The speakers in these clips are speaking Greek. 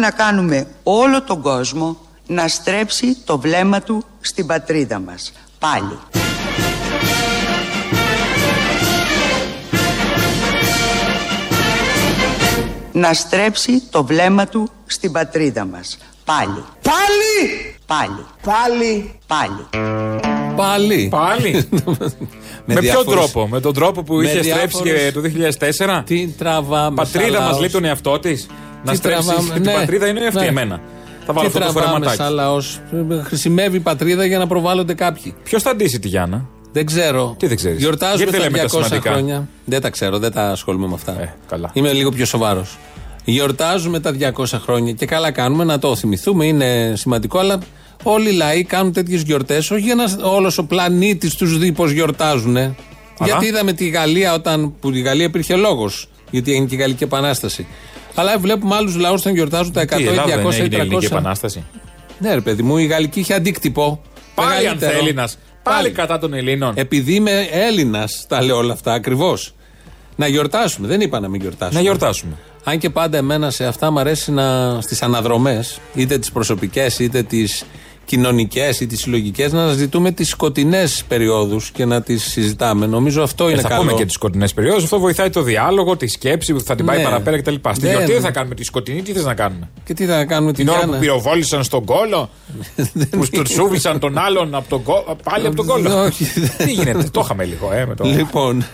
Θέλουμε να κάνουμε όλο τον κόσμο να στρέψει το βλέμμα του στην πατρίδα μας. Πάλι. Να στρέψει το βλέμμα του στην πατρίδα μας. Πάλι. Πάλι! Πάλι. Πάλι! Πάλι. Πάλι. Πάλι. με ποιο διάφορες- τρόπο, με τον τρόπο που με είχε στρέψει διάφορες- και το 2004. Τι τραβάμε. Πατρίδα σαν μας λαός. λέει τον εαυτό της. Να Τι στρέψεις τραβάμε, την ναι. πατρίδα είναι αυτή Ναι. εμένα. Θα βάλω Τι αυτό το τραβάμε φορεματάκι. σαν λαός. Χρησιμεύει η πατρίδα για να προβάλλονται κάποιοι. Ποιος θα ντύσει τη Γιάννα; Δεν ξέρω. Τι δεν ξέρεις; Γιορτάζουμε Γιατί δεν τα λέμε τα 200 σημαντικά; χρόνια. Δεν τα ξέρω, δεν τα ασχολούμαι με αυτά. Ε, καλά. Είμαι λίγο πιο σοβαρός. Γιορτάζουμε τα 200 χρόνια και καλά κάνουμε να το θυμηθούμε, είναι σημαντικό, αλλά όλοι οι λαοί κάνουν τέτοιες γιορτές, όχι για να όλος ο πλανήτης τους δει πώς γιορτάζουν. Γιατί είδαμε τη Γαλλία όταν. που η Γαλλία υπήρχε λόγος, γιατί έγινε και η Γαλλική Επανάσταση. Αλλά βλέπουμε άλλους λαούς όταν γιορτάζουν τα 100, Τι, η Ελλάδα δεν 200 έγινε η Ελληνική 300. Επανάσταση; Ναι, ρε παιδί μου, η Γαλλική είχε αντίκτυπο. Πάλι μεγαλύτερο. ανθέλινα. Πάλι κατά των Ελλήνων. Επειδή είμαι Έλληνας, τα λέω όλα αυτά ακριβώς. Να γιορτάσουμε. Δεν είπα να μην γιορτάσουμε. Να γιορτάσουμε. Αν και πάντα εμένα σε αυτά μου αρέσει να στις αναδρομές, είτε τις προσωπικές είτε τις κοινωνικές ή τις συλλογικές, να αναζητούμε τις σκοτεινές περιόδους και να τις συζητάμε. Νομίζω αυτό είναι Ε, θα καλό. πούμε και τις σκοτεινές περιόδους. Αυτό βοηθάει το διάλογο, τη σκέψη που θα την πάει Ναι. παραπέρα κτλ. Στη Δεν- γιορτή δεν θα κάνουμε τη σκοτεινή, τι θες να κάνουμε; Και τι θα κάνουμε Την τη ώρα που Γιάννα. πυροβόλησαν στον κόλο, που στουρσούβησαν τον άλλον από τον κόλο, πάλι από τον κόλο. Όχι. Τι γίνεται, το είχαμε λίγο, ε, με το. Λοιπόν,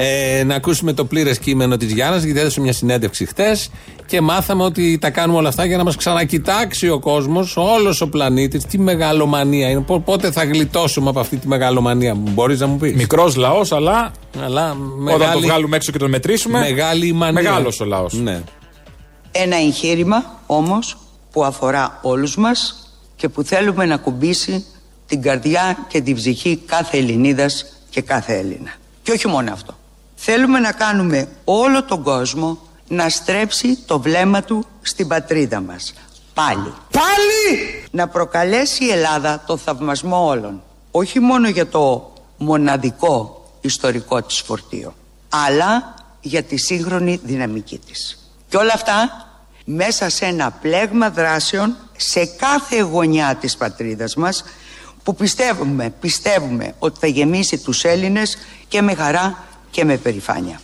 ε, να ακούσουμε το πλήρες κείμενο της Γιάννας, γιατί έδωσε μια συνέντευξη χτες και μάθαμε ότι τα κάνουμε όλα αυτά για να μας ξανακοιτάξει ο κόσμος, όλος ο πλανήτης. Τι μεγαλομανία είναι. Πο- Πότε θα γλιτώσουμε από αυτή τη μεγαλομανία, μπορείς να μου πεις; Μικρός λαός, αλλά Αλλά όταν το μεγάλη, βγάλουμε έξω και τον μετρήσουμε. μεγάλη η μανία. Μεγάλος ο λαός. Ναι. Ένα εγχείρημα όμως που αφορά όλους μας και που θέλουμε να κουμπίσει την καρδιά και την ψυχή κάθε Ελληνίδας και κάθε Έλληνα. Και όχι μόνο αυτό. Θέλουμε να κάνουμε όλο τον κόσμο να στρέψει το βλέμμα του στην πατρίδα μας. Πάλι. Πάλι! Να προκαλέσει η Ελλάδα το θαυμασμό όλων. Όχι μόνο για το μοναδικό ιστορικό της φορτίο, αλλά για τη σύγχρονη δυναμική της. Και όλα αυτά μέσα σε ένα πλέγμα δράσεων σε κάθε γωνιά της πατρίδας μας που πιστεύουμε, πιστεύουμε ότι θα γεμίσει τους Έλληνες και με χαρά και με περηφάνεια.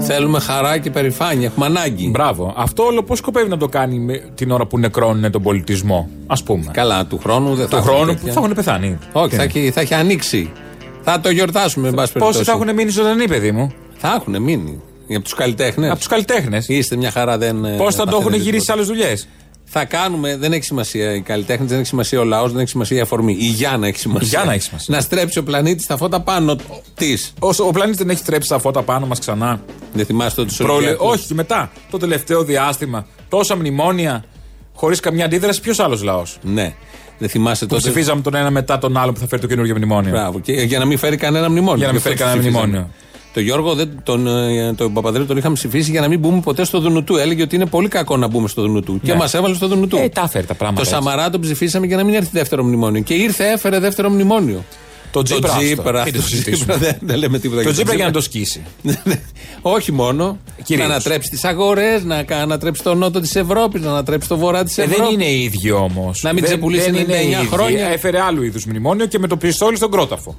Θέλουμε χαρά και περηφάνεια. Έχουμε ανάγκη. Μπράβο. Αυτό όλο πώς σκοπεύει να το κάνει με την ώρα που νεκρώνουν τον πολιτισμό, ας πούμε; Καλά, του χρόνου δεν θα Του έχουμε χρόνου τέτοια. που θα έχουν πεθάνει. Όχι, Τι θα είναι; έχει, θα έχει ανοίξει. Θα το γιορτάσουμε, εν πάση Πόσοι περιπτώσει. θα έχουν μείνει ζωντανοί, παιδί μου; Θα έχουν μείνει. Από τους καλλιτέχνες. Από τους καλλιτέχνες. Είστε μια χαρά, δεν. Πώς θα το έχουν παθαίνετε γυρίσει σε τίποτα. άλλες δουλειές; Θα κάνουμε, δεν έχει σημασία οι καλλιτέχνε, δεν έχει σημασία ο λαός, δεν έχει σημασία η αφορμή. Η Γιάννα έχει σημασία. Η Γιάννα έχει σημασία. Να στρέψει ο πλανήτη τα φώτα πάνω της. Όσο ο πλανήτης δεν έχει τρέψει τα φώτα πάνω μας ξανά. Δεν θυμάστε ότι του Προλε... Όχι, και μετά. Το τελευταίο διάστημα. Τόσα μνημόνια. Χωρίς καμιά αντίδραση, ποιος άλλος λαός; Ναι. Δεν θυμάστε Που τότε. ψηφίζαμε τον ένα μετά τον άλλο που θα φέρει το καινούργιο μνημόνιο. Μπράβο. Και για να μην φέρει κανένα μνημόνιο. Για να μην Γι' αυτό φέρει κανένα ψηφίζαμε. μνημόνιο. Το Γιώργο, δεν, τον, ε, τον Παπαδρέου τον είχαμε ψηφίσει για να μην μπούμε ποτέ στο Δουνουτού. Έλεγε ότι είναι πολύ κακό να μπούμε στο Δουνουτού. Και Ναι. μας έβαλε στο Δουνουτού. Ε, τα έφερε τα πράγματα. Το έτσι. Σαμαρά τον ψηφίσαμε για να μην έρθει δεύτερο μνημόνιο. Και ήρθε, έφερε δεύτερο μνημόνιο. Το Τζίπρα. άστο. Τζίπρα. Τι το το συζητήσουμε. Τζίπρα, δεν, δεν λέμε τίποτα Το για Τζίπρα για να το σκίσει. Όχι μόνο. Κυρίως. Να ανατρέψει τις αγορές, να κα- ανατρέψει τον νότο της Ευρώπης, να ανατρέψει το βορρά της Ε, Ευρώπης. δεν είναι ίδιο όμως. Να μην ξεπουλήσει 99 χρόνια. Έφερε άλλου είδους μνημόνιο και με το πιστόλι στον κρόταφο.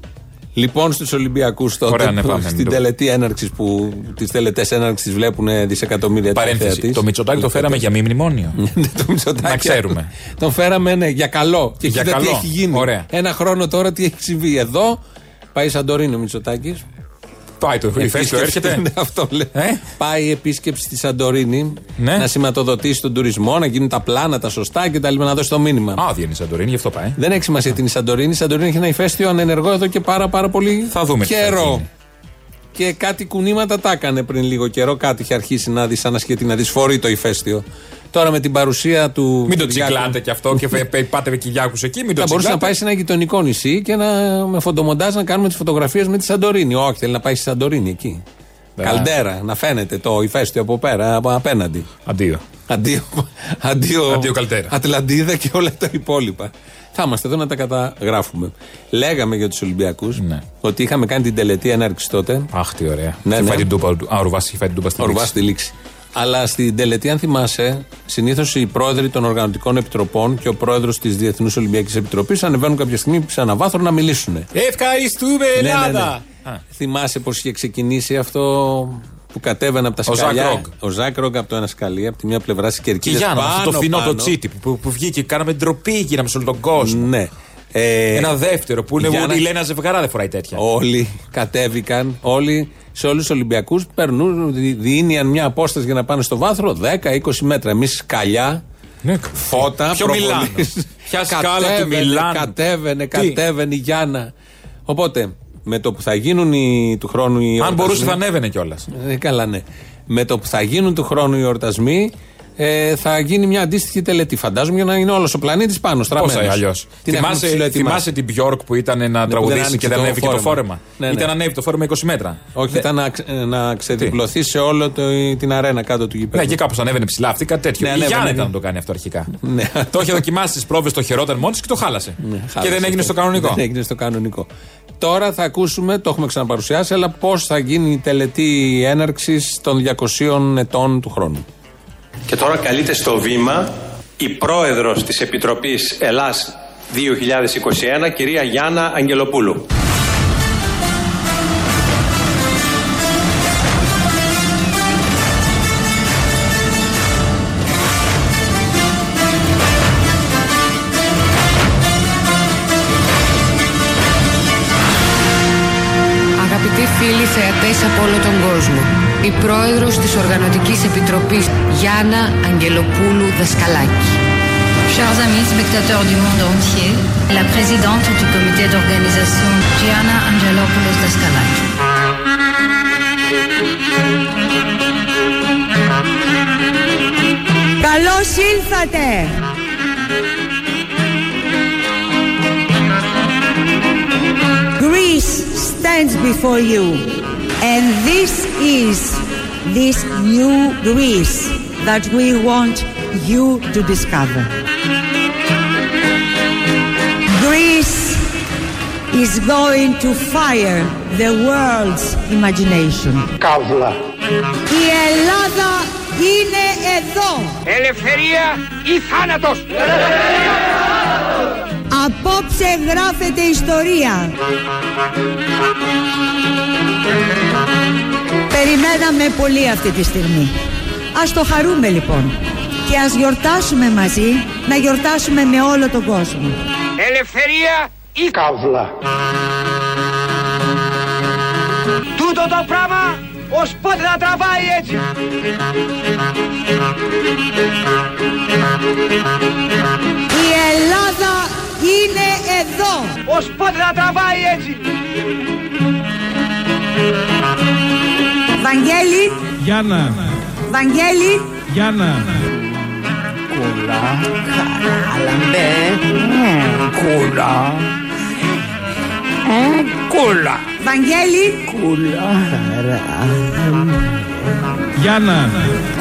Λοιπόν, στους Ολυμπιακούς τότε, Ωραία, ναι, πάμε, στην μην το- τελετή έναρξης που τις τελετές έναρξης βλέπουν δισεκατομμύρια Παρένθεση. τηλεθεατές. Το Μητσοτάκι το φέραμε για μη μνημόνιο. το Μητσοτάκη. Να ξέρουμε. Τον φέραμε ναι, για καλό. Και Για κοίτα τι καλό. έχει γίνει. Ωραία. Ένα χρόνο τώρα τι έχει συμβεί. Εδώ πάει Σαντορίνο ο Μητσοτάκης. Πάει το ηφαίστειο, έρχεται. Ναι, αυτό λέει. Ε; Πάει επίσκεψη στη Σαντορίνη Ναι. να σηματοδοτήσει τον τουρισμό, να γίνουν τα πλάνα, τα σωστά και τα λοιπά, να δώσει το μήνυμα. Άδεια είναι η Σαντορίνη, γι' αυτό πάει. Δεν έχει σημασία την Σαντορίνη. Η Σαντορίνη έχει ένα ηφαίστειο ανενεργό εδώ και πάρα, πάρα πολύ Θα δούμε τι θα καιρό. Γίνει. και κάτι κουνήματα τα έκανε πριν λίγο καιρό. Κάτι είχε αρχίσει να δυσανασχετεί, να δυσφορεί το ηφαίστειο. Τώρα με την παρουσία του. Μην το Κυριάκου, τσικλάτε κι αυτό και φε- πάτε με κοιλιάκου εκεί. Μην το Θα μπορούσε να τσικλάτε. πάει σε ένα γειτονικό νησί και να, με φωτομοντάζ να κάνουμε τις φωτογραφίες με τη Σαντορίνη. Όχι, θέλει να πάει στη Σαντορίνη εκεί. Ναι. Καλντέρα, να φαίνεται το ηφαίστειο από πέρα, από απέναντι. Αντίο. Αντίο, αντίο, Αντίο Καλτέρα. Ατλαντίδα και όλα τα υπόλοιπα. Θα είμαστε εδώ να τα καταγράφουμε. Λέγαμε για τους Ολυμπιακούς Ναι. ότι είχαμε κάνει την τελετή έναρξη τότε. Αχ, τι ωραία. Ναι, Είχε ναι. φάει την τούπα. Α, ο Ρουβάς είχε φάει την τούπα στην Ο Ρουβάς λήξη. στη λήξη. Αλλά στην τελετή, αν θυμάσαι, συνήθως οι πρόεδροι των οργανωτικών επιτροπών και ο πρόεδρος της Διεθνούς Ολυμπιακής Επιτροπής ανεβαίνουν κάποια στιγμή σε ένα βάθρο να μιλήσουν. Ευχαριστούμε, Ναι, ναι, ναι. Ελλάδα! Α, Θυμάσαι πώ είχε ξεκινήσει αυτό που κατέβαινε από τα Ο σκαλιά; Ζακ Ρόγκ. Ο Ζακ Ρόγκ από το ένα σκαλί, από τη μια πλευρά στις Και κερκίδες. Γιάννα, αυτό το φινό το τσίτι που, που, που βγήκε και κάναμε ντροπή, γίναμε σε όλο τον κόσμο. Ναι. Ε, Ένα δεύτερο που είναι Γιάννα- η Λένα Ζευγαρά δεν φοράει τέτοια. Όλοι κατέβηκαν, όλοι σε όλους τους Ολυμπιακούς περνούν, δι- διήνυαν μια απόσταση για να πάνε στο βάθρο 10-20 μέτρα. Εμείς σκαλιά, Ναι, φώτα, Ποιο προβολής. Μιλάνο; Ποια σκάλα του Κατέβαινε, Μιλάνου; Κατέβαινε, Τι; κατέβαινε η Γιάννα. Οπότε, με το που θα γίνουν οι, του χρόνου οι Αν εορτασμοί- μπορούσε θα ανέβαινε κιόλας. Ε, καλά, ναι. Με το που θα γίνουν του χρόνου οι εορτασμοί, ε, θα γίνει μια αντίστοιχη τελετή. Φαντάζομαι για να είναι όλος ο πλανήτης πάνω, στραμμένος. Πώ αλλιώς; Θυμάσαι, θυμάσαι την Björk που ήταν να Ναι, που δεν τραγουδήσει άνοιξε και δεν το ανέβηκε το φόρεμα. φόρεμα; Ναι, ναι. Ήταν ανέβει το φόρεμα 20 μέτρα. Όχι, Δε- ήταν να, ξε- να ξεδιπλωθεί σε όλο το, την αρένα κάτω του γηπέδου. Ναι, και κάπως ανέβαινε ψηλά αυτή, κάτι τέτοιο. Ναι, η ανέβαινε, Γιάννα ναι. ήταν να το κάνει αυτό αρχικά. Ναι. το είχε δοκιμάσει στι πρόβες, το χαιρόταν μόνος της και το χάλασε. Ναι, και χάλασε δεν έγινε αυτό. στο κανονικό. Δεν έγινε στο κανονικό. Τώρα θα ακούσουμε, το έχουμε ξαναπαρουσιάσει, αλλά πώς θα γίνει η τελετή έναρξης των 200 ετών του χρόνου. Και τώρα καλείται στο βήμα η πρόεδρος της Επιτροπής Ελλάς 2021, κυρία Γιάννα Αγγελοπούλου. Αγαπητοί φίλοι θεατές από όλο τον κόσμο, η πρόεδρος της Οργανωτικής Επιτροπής Γιάννα Αγγελοπούλου Δασκαλάκη. Chers amis spectateurs du monde entier, la présidente du comité d'organisation Gianna Angelopoulos Daskalaki. Καλώς ήλθατε! Greece stands before you and this is this new Greece that we want you to discover. Greece is going to fire the world's imagination. Η Ελλάδα είναι εδώ. Ελευθερία ή θάνατος. Απόψε γράφεται ιστορία. Περιμέναμε πολύ αυτή τη στιγμή. Ας το χαρούμε λοιπόν. Και ας γιορτάσουμε μαζί, να γιορτάσουμε με όλο τον κόσμο. Ελευθερία ή καύλα; Τούτο το πράγμα ως πότε θα τραβάει έτσι. Η Ελλάδα είναι εδώ. Ως πότε θα τραβάει έτσι. Βαγγέλη, Γιάννα, Βαγγέλη, Γιάννα, Βαγγέλη, Γιάννα,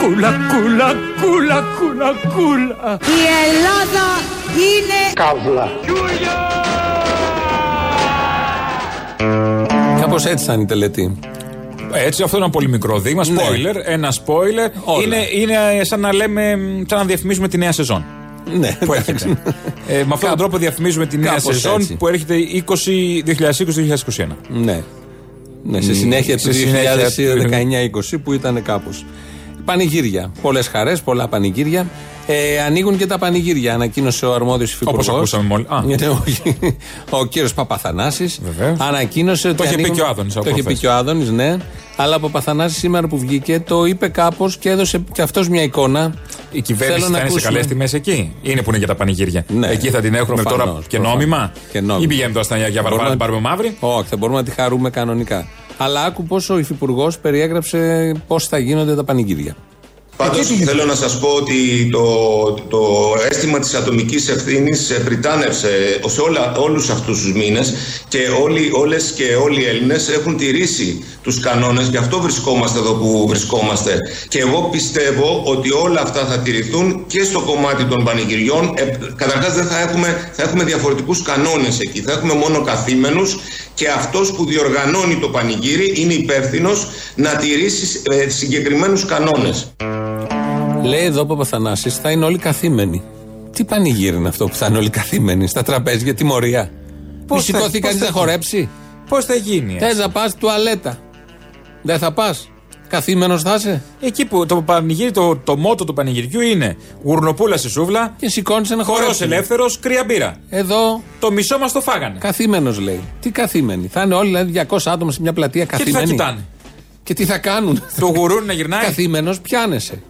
Κούλα, κούλα, κούλα, κούλα, κούλα. η Ελλάδα είναι Καύλα. Κάπως έτσι θα είναι η τελετή. Έτσι, αυτό είναι ένα πολύ μικρό δείγμα. Ναι. Spoiler, ένα spoiler. Όλα. Είναι, είναι σαν να λέμε, σαν να διαφημίζουμε τη νέα σεζόν. Ναι, Που έρχεται. ε, με αυτόν τον τρόπο διαφημίζουμε τη νέα κάπως σεζόν έτσι. που έρχεται 20 2020-2021. Ναι. Ναι, σε συνέχεια σε του συνέχεια 2019-20 που ήταν κάπως. Πανηγύρια. Πολλές χαρές, πολλά πανηγύρια. Ε, ανοίγουν και τα πανηγύρια. Ανακοίνωσε ο αρμόδιος υφυπουργό. Όπως ακούσαμε μόλις. Α. όχι. Ο κύριος Παπαθανάσης. Βεβαίως. Ανακοίνωσε ότι. είχε πει ανοίγουν- και ο Άδωνης Το από είχε πει χθες. και ο Άδωνης, ναι. Αλλά ο Παπαθανάσης σήμερα που βγήκε το είπε κάπως και έδωσε και αυτός μια εικόνα. Η κυβέρνηση Θέλω να θα είναι σε ακούσουμε. καλές τιμές εκεί; Είναι που είναι για τα πανηγύρια. Ναι. Εκεί θα την έχουμε τώρα Προφανώς, και προφανώς. νόμιμα. Και νόμιμα. Ή πηγαίνουμε τώρα στα Αγία Βαρβάρα να την πάρουμε μαύρη; Όχι, θα μπορούμε να τη χαρούμε κανονικά. Αλλά άκου πώ ο υφυπουργός περιέγραψε πώς θα γίνονται τα πανηγύρια. Πάντως θέλω να σας πω ότι το, το αίσθημα της ατομικής ευθύνης ε, πριτάνευσε σε όλα, όλους αυτούς τους μήνες και όλοι, όλες και όλοι οι Έλληνες έχουν τηρήσει τους κανόνες, γι' αυτό βρισκόμαστε εδώ που βρισκόμαστε. Και εγώ πιστεύω ότι όλα αυτά θα τηρηθούν και στο κομμάτι των πανηγυριών. Ε, καταρχάς δεν θα έχουμε, θα έχουμε διαφορετικούς κανόνες εκεί, θα έχουμε μόνο καθήμενους και αυτός που διοργανώνει το πανηγύρι είναι υπεύθυνος να τηρήσει ε, συγκεκριμένους κανόνες. Λέει εδώ ο Παπαθανάσης θα είναι όλοι καθήμενοι. Τι πανηγύρι είναι αυτό που θα είναι όλοι καθήμενοι στα τραπέζια, τιμωρία; Πώς Πώς θα- σηκώθεί πώς κανείς θα να γίνει; χορέψει; Πώς θα γίνει. Θες να πας τουαλέτα; Δεν θα πας; Καθήμενος θα είσαι; Εκεί που το πανηγύρι, το, το μότο του πανηγυριού είναι Γουρνοπούλα στη σούβλα, Και σηκώνεις ένα χορός χορέψει. ελεύθερος, κρύα μπύρα. Εδώ Το μισό μας το φάγανε. καθήμενος λέει. Τι καθήμενοι; Θα είναι όλοι δηλαδή 200 άτομα σε μια πλατεία Και τι θα καθήμενοι. κοιτάνε; Και τι θα κάνουν; Το γουρούνι να γυρνάει; Καθήμενος πιάνεσαι.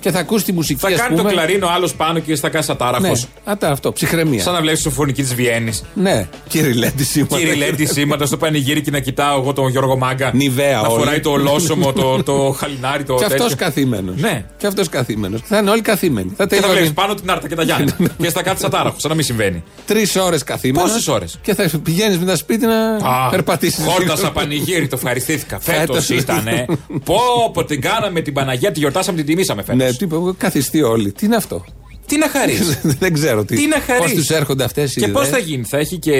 Και θα ακούς τη μουσική Θα ας κάνει το πούμε. κλαρίνο άλλος πάνω και θα κάνει ατάραχο. Ναι, άτα αυτό, ψυχραιμία. Σαν να βλέπεις τη συμφωνική της Βιέννης. Ναι, κύριε Λέτη σήματα. Κύριε Λέτη σήματα στο πανηγύρι και να κοιτάω εγώ τον Γιώργο Μάγκα. Νιβαία Να όλοι. φοράει το ολόσωμο, το, το χαλινάρι, το Και αυτός τέτοιο. καθήμενος. Ναι. Και αυτός καθήμενος. Θα είναι όλοι καθήμενοι. Θα Και θα τελειώνει βλέπεις πάνω την άρτα και τα Γιάννη. και στα κάτω ατάραχο, σαν να μην συμβαίνει. τρεις ώρες καθήμενος. Πόσες ώρες; Και θα πηγαίνεις με τα σπίτι να Α, περπατήσεις. Χόρτασα πανηγύρι, το ευχαριστήθηκα. Φέτος Φέτος. ήτανε. Πω, πω την κάναμε την Παναγία, τη γιορτάσαμε, την τιμήσαμε φέτος. Ναι, τι είπε, καθιστεί όλοι. Τι είναι αυτό; Τι να χαρείς. Δεν ξέρω τι. Τι να χαρείς. Πώς τους έρχονται αυτές οι Και πώς θα γίνει, θα έχει και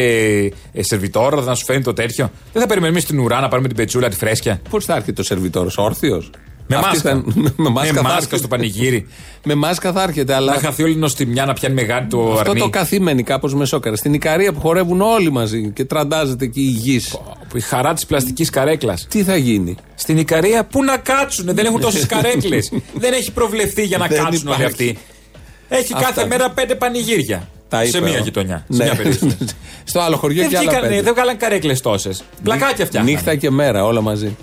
ε, σερβιτόρο, θα σου φέρνει το τέτοιο; Δεν θα περιμένουμε εμείς την ουρά να πάρουμε την πετσούλα τη φρέσκια; Πώς θα έρχεται ο σερβιτόρο, όρθιος; Με μάσκα. με μάσκα, θα μάσκα έρχεται. στο πανηγύρι. με μάσκα θα έρχεται, αλλά. Να χαθεί όλη η νοστιμιά να πιάνει μεγάλη το Αυτό αρνί. το καθήμενοι κάπως με σόκαρα. Στην Ικαρία που χορεύουν όλοι μαζί και τραντάζεται εκεί η γης. Που η χαρά της πλαστικής καρέκλας. Τι θα γίνει; Στην Ικαρία πού να κάτσουνε, δεν έχουν τόσες καρέκλες. δεν έχει προβλεφθεί για να Δεν κάτσουν όλοι υπάρχει. αυτοί. Έχει Αυτά. κάθε μέρα πέντε πανηγύρια. Τα σε είπε μία ο- γειτονιά. Ναι. Σε μία περιοχή. Στο άλλο χωριό δεν, και άλλα βγήκαν, πέντε. δεν βγάλαν καρέκλες τόσες. Πλακάκια φτιάχνουν. Νύχτα και μέρα, όλα μαζί.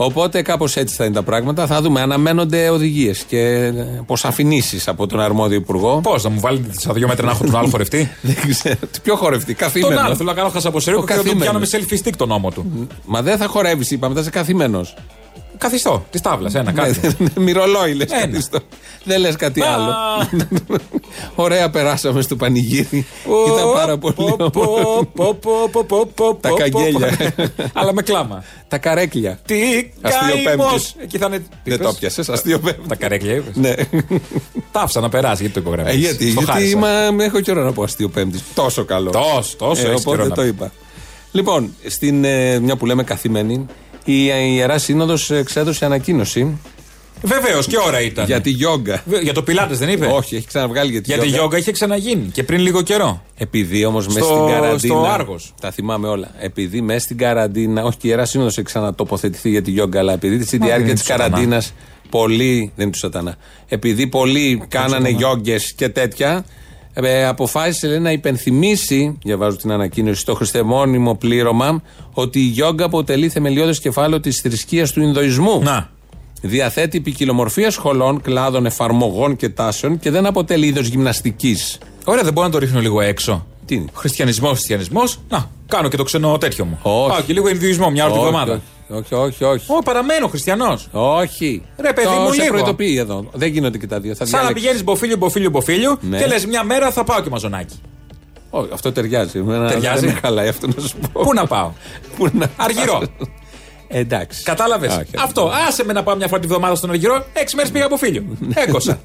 Οπότε κάπως έτσι θα είναι τα πράγματα. Θα δούμε. Αναμένονται οδηγίες και αποσαφηνήσεις από τον αρμόδιο υπουργό. Πώς, να μου βάλετε στα δύο μέτρα να έχω τον άλλο χορευτή; Δεν ξέρω. Τι πιο χορευτή. τον Καθήμενο. άλλο θέλω να κάνω χασαποσερίκο Ο και να τον καθήμενος. πιάνω με selfie stick τον νόμο του. Μα δεν θα χορεύεις, είπαμε, θα είσαι καθημένο. Καθιστό, της τάβλας, ένα κάτι. Μυρολόι λες Ένα. κάτι στο. Δεν λες κάτι Α. άλλο. Ωραία, περάσαμε στο πανηγύρι. Ήταν πάρα πολύ Πω, πω, όμορφο. πω, πω, πω, πω, πω, Τα πω, καγγέλια. πω. Αλλά με κλάμα. Τα καρέκλια. Τι Αστειοπέμπτης. καημός. Εκεί θα είναι. τι Δεν το είπες; πιασε, αστείο Τα καρέκλια είπες. Ναι. Τα άφησα να περάσει, γιατί το Ε, υπογραμμίζεις. γιατί, Στο γιατί χάρισα. μα, έχω καιρό να πω αστείο πέμπτη. Τόσο καλό. Τόσο, τόσο Ε, έχεις καιρό οπότε να το πεις. είπα. Λοιπόν, στην, ε, μια που λέμε καθημένη, η Ιερά Σύνοδος εξέδωσε ανακοίνωση Βεβαίως και ώρα ήταν. για τη γιόγκα. Βε- Για το πιλάτες δεν είπε; Όχι, έχει ξαναβγάλει για τη Για τη γιόγκα. γιόγκα είχε ξαναγίνει και πριν λίγο καιρό. Επειδή όμως μέσα Στο- στην καραντίνα. στο Άργος. Τα θυμάμαι όλα. Επειδή μέσα στην καραντίνα. Όχι, και η Ιερά Σύνοδος έχει ξανατοποθετηθεί για τη γιόγκα, αλλά επειδή στη Μα δεν διάρκεια είναι της του σατανά. καραντίνας πολλοί. Δεν είναι του σατανά. Επειδή πολλοί κάνανε γιόγκε και τέτοια, ε, αποφάσισε λέει, να υπενθυμίσει, διαβάζω την ανακοίνωση, στο χριστεμόνιμο πλήρωμα, ότι η γιόγκα αποτελεί θεμελιώδες κεφάλαιο της θρησκείας του Ινδοϊσμού. Να. Διαθέτει ποικιλομορφία σχολών, κλάδων, εφαρμογών και τάσεων και δεν αποτελεί είδος γυμναστικής. Ωραία, δεν μπορώ να το ρίχνω λίγο έξω. Τι είναι; Χριστιανισμός, χριστιανισμός. Να, κάνω και το ξενό τέτοιο μου. Όχι. Πάω και λίγο Ινδουισμό μια ώρα τη Όχι, εβδομάδα. Όχι, όχι, όχι. Ω, παραμένω χριστιανός. Όχι. Ρε, παιδί Το μου, σε λίγο. προειδοποιεί εδώ. Δεν γίνονται και τα δύο. Θα Σαν να διάλεξεις. πηγαίνεις μποφίλιο, μποφίλιο, μποφίλιο Ναι. και λες μια μέρα θα πάω και μαζονάκι. Όχι, αυτό ταιριάζει. Εμένα Ταιριάζει; Δεν με χαλάει αυτό να σου πω. Πού να πάω; Πού να Αργυρό. Ε, Εντάξει. Κατάλαβες; Όχι, Αυτό. Άσε με να πάω μια φορά τη βδομάδα στον Αργυρό. Έξι μέρες πήγα από φίλιο. Έκοσα.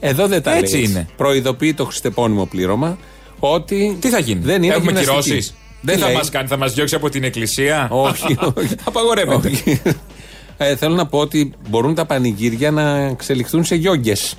Εδώ δεν τα Έτσι λέει. είναι. Προειδοποιεί το χριστεπώνυμο πλήρωμα ότι. Τι θα γίνει; Δεν είναι Έχουμε γυμναστική. κυρώσεις; Δεν Τι θα λέει. μας κάνει, θα μας διώξει από την εκκλησία. Όχι, όχι. Απαγορεύεται. Όχι. Ε, θέλω να πω ότι μπορούν τα πανηγύρια να εξελιχθούν σε γιόγκες.